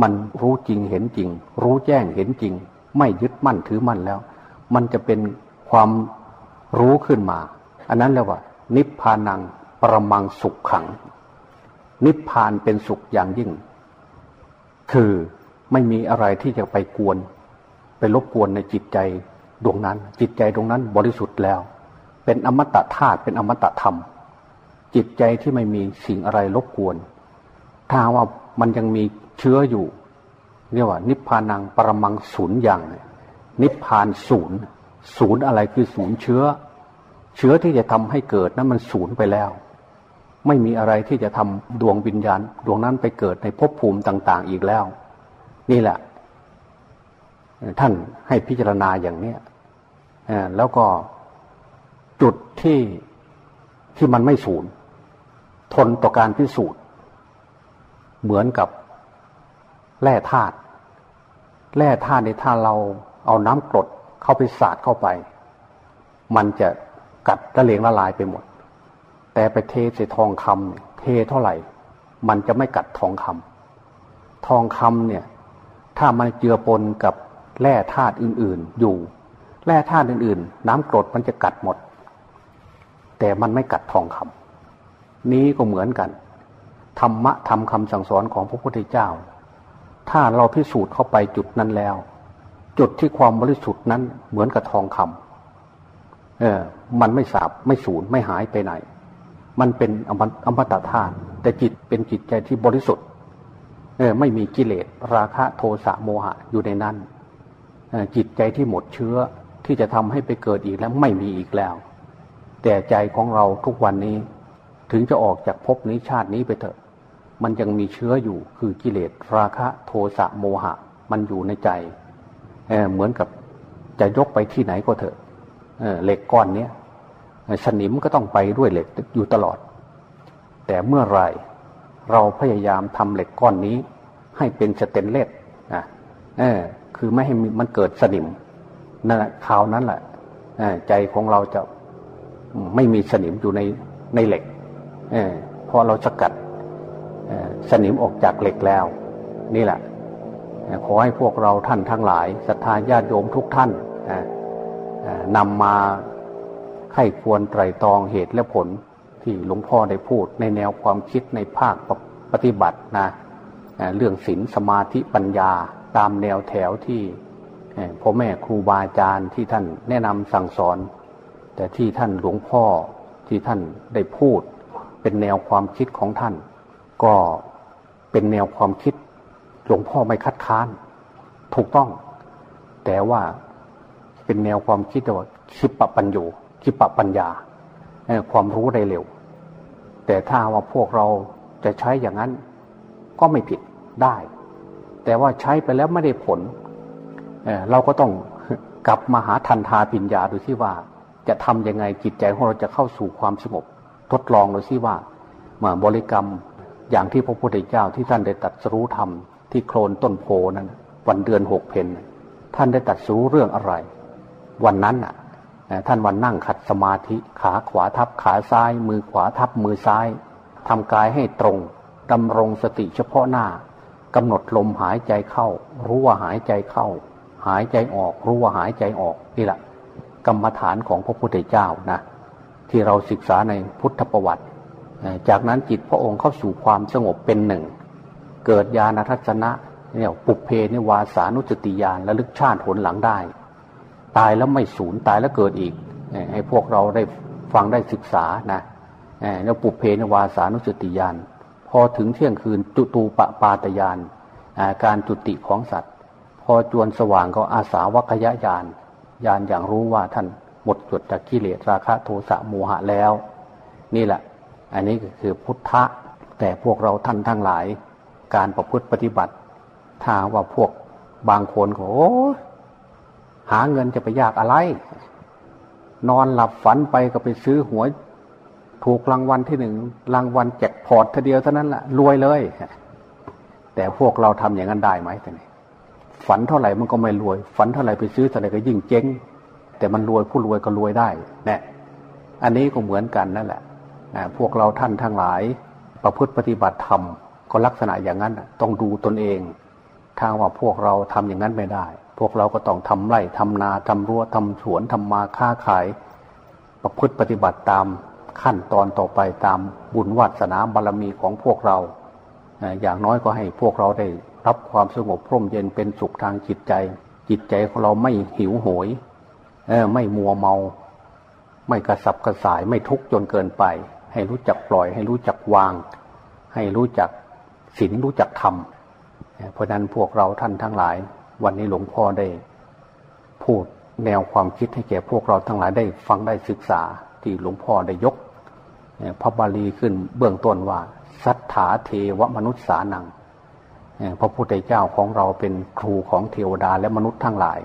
มันรู้จริงเห็นจริง รู้แจ้งเห็นจริง ไม่ยึดมั่นถือมั่นแล้ว มันจะเป็นความรู้ขึ้นมา อันนั้นเรียกว่า นิพพานังประมังสุขขัง นิพพานเป็นสุขอย่างยิ่ง คือไม่มีอะไรที่จะไปกวน ไปรบกวนในจิตใจดวงนั้น จิตใจดวงนั้นบริสุทธิ์แล้ว เป็นอมตะธาตุเป็นอมตะธรรม จิตใจที่ไม่มีสิ่งอะไรรบกวน ถ้าว่ามันยังมีเชื้ออยู่ เรียกว่า นิพพานังปรมังศูนย์อย่าง นิพพานศูนย์ศูนย์อะไรคือศูนย์เชื้อ เชื้อที่จะทำให้เกิดนั้นมันศูนย์ไปแล้ว ไม่มีอะไรที่จะทำดวงวิญญาณ ดวงนั้นไปเกิดในภพภูมิต่าง ๆ อีกแล้ว นี่แหละ ท่านให้พิจารณาอย่างเนี้ยแล้วก็จุดที่ที่มันไม่สูญทนต่อการพิสูจน์ เหมือนกับแร่ธาตุแร่ธาตุในถ้าเราเอาน้ำกรดเข้าไปสาดเข้าไป มันจะกัดละเลงละลายไปหมด แต่ไปเทใส่ทองคำเทเท่าไหร่ มันจะไม่กัดทองคำทองคำเนี่ย ถ้ามันเจือปนกับแร่ธาตุอื่น ๆ อยู่ แร่ธาตุอื่น ๆ น้ำกรดมันจะกัดหมด แต่มันไม่กัดทองคำนี้ก็เหมือนกันธรรมะทำคำสั่งสอนของพระพุทธเจ้า ถ้าเราพิสูจน์เข้าไปจุดนั้นแล้ว จุดที่ความบริสุทธิ์นั้นเหมือนกับทองคำเออ มันไม่สาบไม่สูญไม่หายไปไหน มันเป็นอมตะธาตุแต่จิตเป็นจิตใจที่บริสุทธิ์เออไม่มีกิเลสราคะโทสะโมหะอยู่ในนั้นจิตใจที่หมดเชื้อที่จะทำให้ไปเกิดอีกแล้วไม่มีอีกแล้ว แต่ใจของเราทุกวันนี้ ถึงจะออกจากภพนี้ชาตินี้ไปเถอะ มันยังมีเชื้ออยู่คือกิเลสราคะโทสะโมหะ มันอยู่ในใจเเหมือนกับจะยกไปที่ไหนก็เถอะเเหล็กก้อนเนี้ย สนิมก็ต้องไปด้วยเหล็กอยู่ตลอด แต่เมื่อไรเราพยายามทำเหล็กก้อนนี้ ให้เป็นสเตนเลสนะเออคือไม่ให้มันเกิดสนิมนั่นแหละคราวนั้นแหละใจของเราจะไม่มีสนิมอยู่ในในเหล็กเออพอเราสกัดสนิมออกจากเหล็กแล้ว นี่แหละขอให้พวกเราท่านทั้งหลายศรัทธาญาติโยมทุกท่านนำมา ให้ควรไตรตรองเหตุและผลที่หลวงพ่อได้พูดในแนวความคิดในภาคปฏิบัตินะเรื่องศีลสมาธิปัญญาตามแนวแถวที่พ่อแม่ครูบาอาจารย์ที่ท่านแนะนำสั่งสอน แต่ที่ท่านหลวงพ่อที่ท่านได้พูด เป็นแนวความคิดของท่าน ก็เป็นแนวความคิด หลวงพ่อไม่คัดค้าน ถูกต้อง แต่ว่าเป็นแนวความคิดว่าคิปปัญญู คิปปัญญาความรู้ได้เร็ว แต่ถ้าว่าพวกเราจะใช้อย่างนั้นก็ไม่ผิดได้ แต่ว่าใช้ไปแล้วไม่ได้ผลเเราก็ต้องกลับมาหาทันทาปิญญาดูที่ว่าจะทำยังไงจิตใจของเราจะเข้าสู่ความสงบ ทดลองดูที่ว่ามาบริกรรมอย่างที่พระพุทธเจ้าที่ท่านได้ตัดสู้ธรรมที่โคลนต้นโพนั้น วันเดือนหกเพนท่านได้ตัดสู้เรื่องอะไร วันนั้นอะ ท่านวันนั่งขัดสมาธิขาขวาทับขาซ้าย มือขวาทับมือซ้ายทำกายให้ตรงดำรงสติเฉพาะหน้ากำหนดลมหายใจเข้า รู้ว่าหายใจเข้า หายใจออก รู้ว่าหายใจออกนี่แหละกรรมฐานของพระพุทธเจ้านะที่เราศึกษาในพุทธประวัติ จากนั้นจิตพระองค์เข้าสู่ความสงบเป็นหนึ่ง เกิดญาณทัศนะเนี่ยปุเพนิวาสานุสติญาณระลึกชาติผลหลังได้ ตายแล้วไม่สูญตายแล้วเกิดอีกให้พวกเราได้ฟังได้ศึกษานะแล้วปุเพนวาสานุสติญาณพอถึงเที่ยงคืนจุตูปปาตยานการจุติของสัตว์ พอจวนสว่างก็อาสาวัคยายานยานอย่างรู้ว่าท่านหมดจดจากกิเลสราคะโทสะโมหะแล้ว นี่แหละ อันนี้ก็คือพุทธะแต่พวกเราท่านทั้งหลาย การประพฤติปฏิบัติ ถ้าว่าพวกบางคนโอ้ หาเงินจะไปยากอะไร นอนหลับฝันไปก็ไปซื้อหวยถูกรางวัลที่หนึ่งรางวัลแจกพอร์ตทีเดียวเท่านั้นแหละรวยเลย แต่พวกเราทำอย่างนั้นได้ไหมท่านฝันเท่าไหร่มันก็ไม่รวย ฝันเท่าไหร่ไปซื้อเท่าไหร่ก็ยิ่งเจ๊ง แต่มันรวยผู้รวยก็รวยได้เนี่ยอันนี้ก็เหมือนกันนั่นแหละพวกเราท่านทั้งหลาย ประพฤติปฏิบัติธรรมก็ลักษณะอย่างนั้นต้องดูตนเองถ้าว่าพวกเราทำอย่างนั้นไม่ได้ พวกเราก็ต้องทำไร่ทำนาทำรั้วทำสวนทำมาค้าขาย ประพฤติปฏิบัติตามขั้นตอนต่อไปตามบุญวัสนาบารรมีของพวกเรา อย่างน้อยก็ให้พวกเราได้รับความสงบพร่มเย็นเป็นสุขทางจิตใจ จิตใจของเราไม่หิวโหยไม่มัวเมา ไม่กระสับกระส่ายไม่ทุกข์จนเกินไป ให้รู้จักปล่อยให้รู้จักวาง ให้รู้จักศีลรู้จักธรรมเพราะนั้นพวกเราท่านทั้งหลาย วันนี้หลวงพ่อได้พูดแนวความคิดให้แก่พวกเราทั้งหลายได้ฟังได้ศึกษาที่หลวงพ่อได้ยกพระบาลีขึ้นเบื้องต้นว่าสัทธาเทวมนุษย์สานังพระพุทธเจ้าของเราเป็นครูของเทวดาและมนุษย์ทั้งหลาย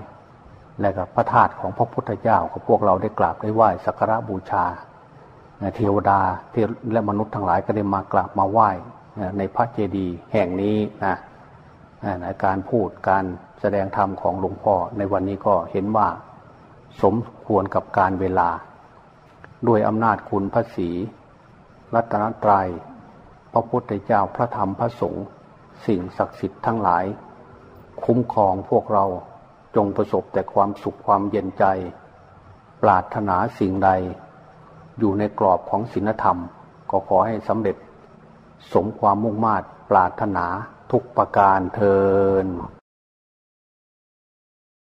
และก็พระธาตุของพระพุทธเจ้าของพวกเราได้กราบได้ไหว้สักการะบูชาเทวดาและมนุษย์ทั้งหลายก็ได้มากราบมาไหว้ในพระเจดีย์แห่งนี้นะ ในการพูดการแสดงธรรมของหลวงพ่อในวันนี้ก็เห็นว่าสมควรกับการเวลา ด้วยอำนาจคุณพระศีรัตนตรยัยพระพุทธเจ้าพระธรรมพระสงฆ์สิ่งศักดิ์สิทธิ์ทั้งหลาย คุ้มครองพวกเราจงประสบแต่ความสุขความเย็นใจ ปรารถนาสิ่งใด อยู่ในกรอบของศีลธรรม ก็ขอให้สำเร็จ สมความมุ่งมา่ปรารถนา ทุกประการเทิน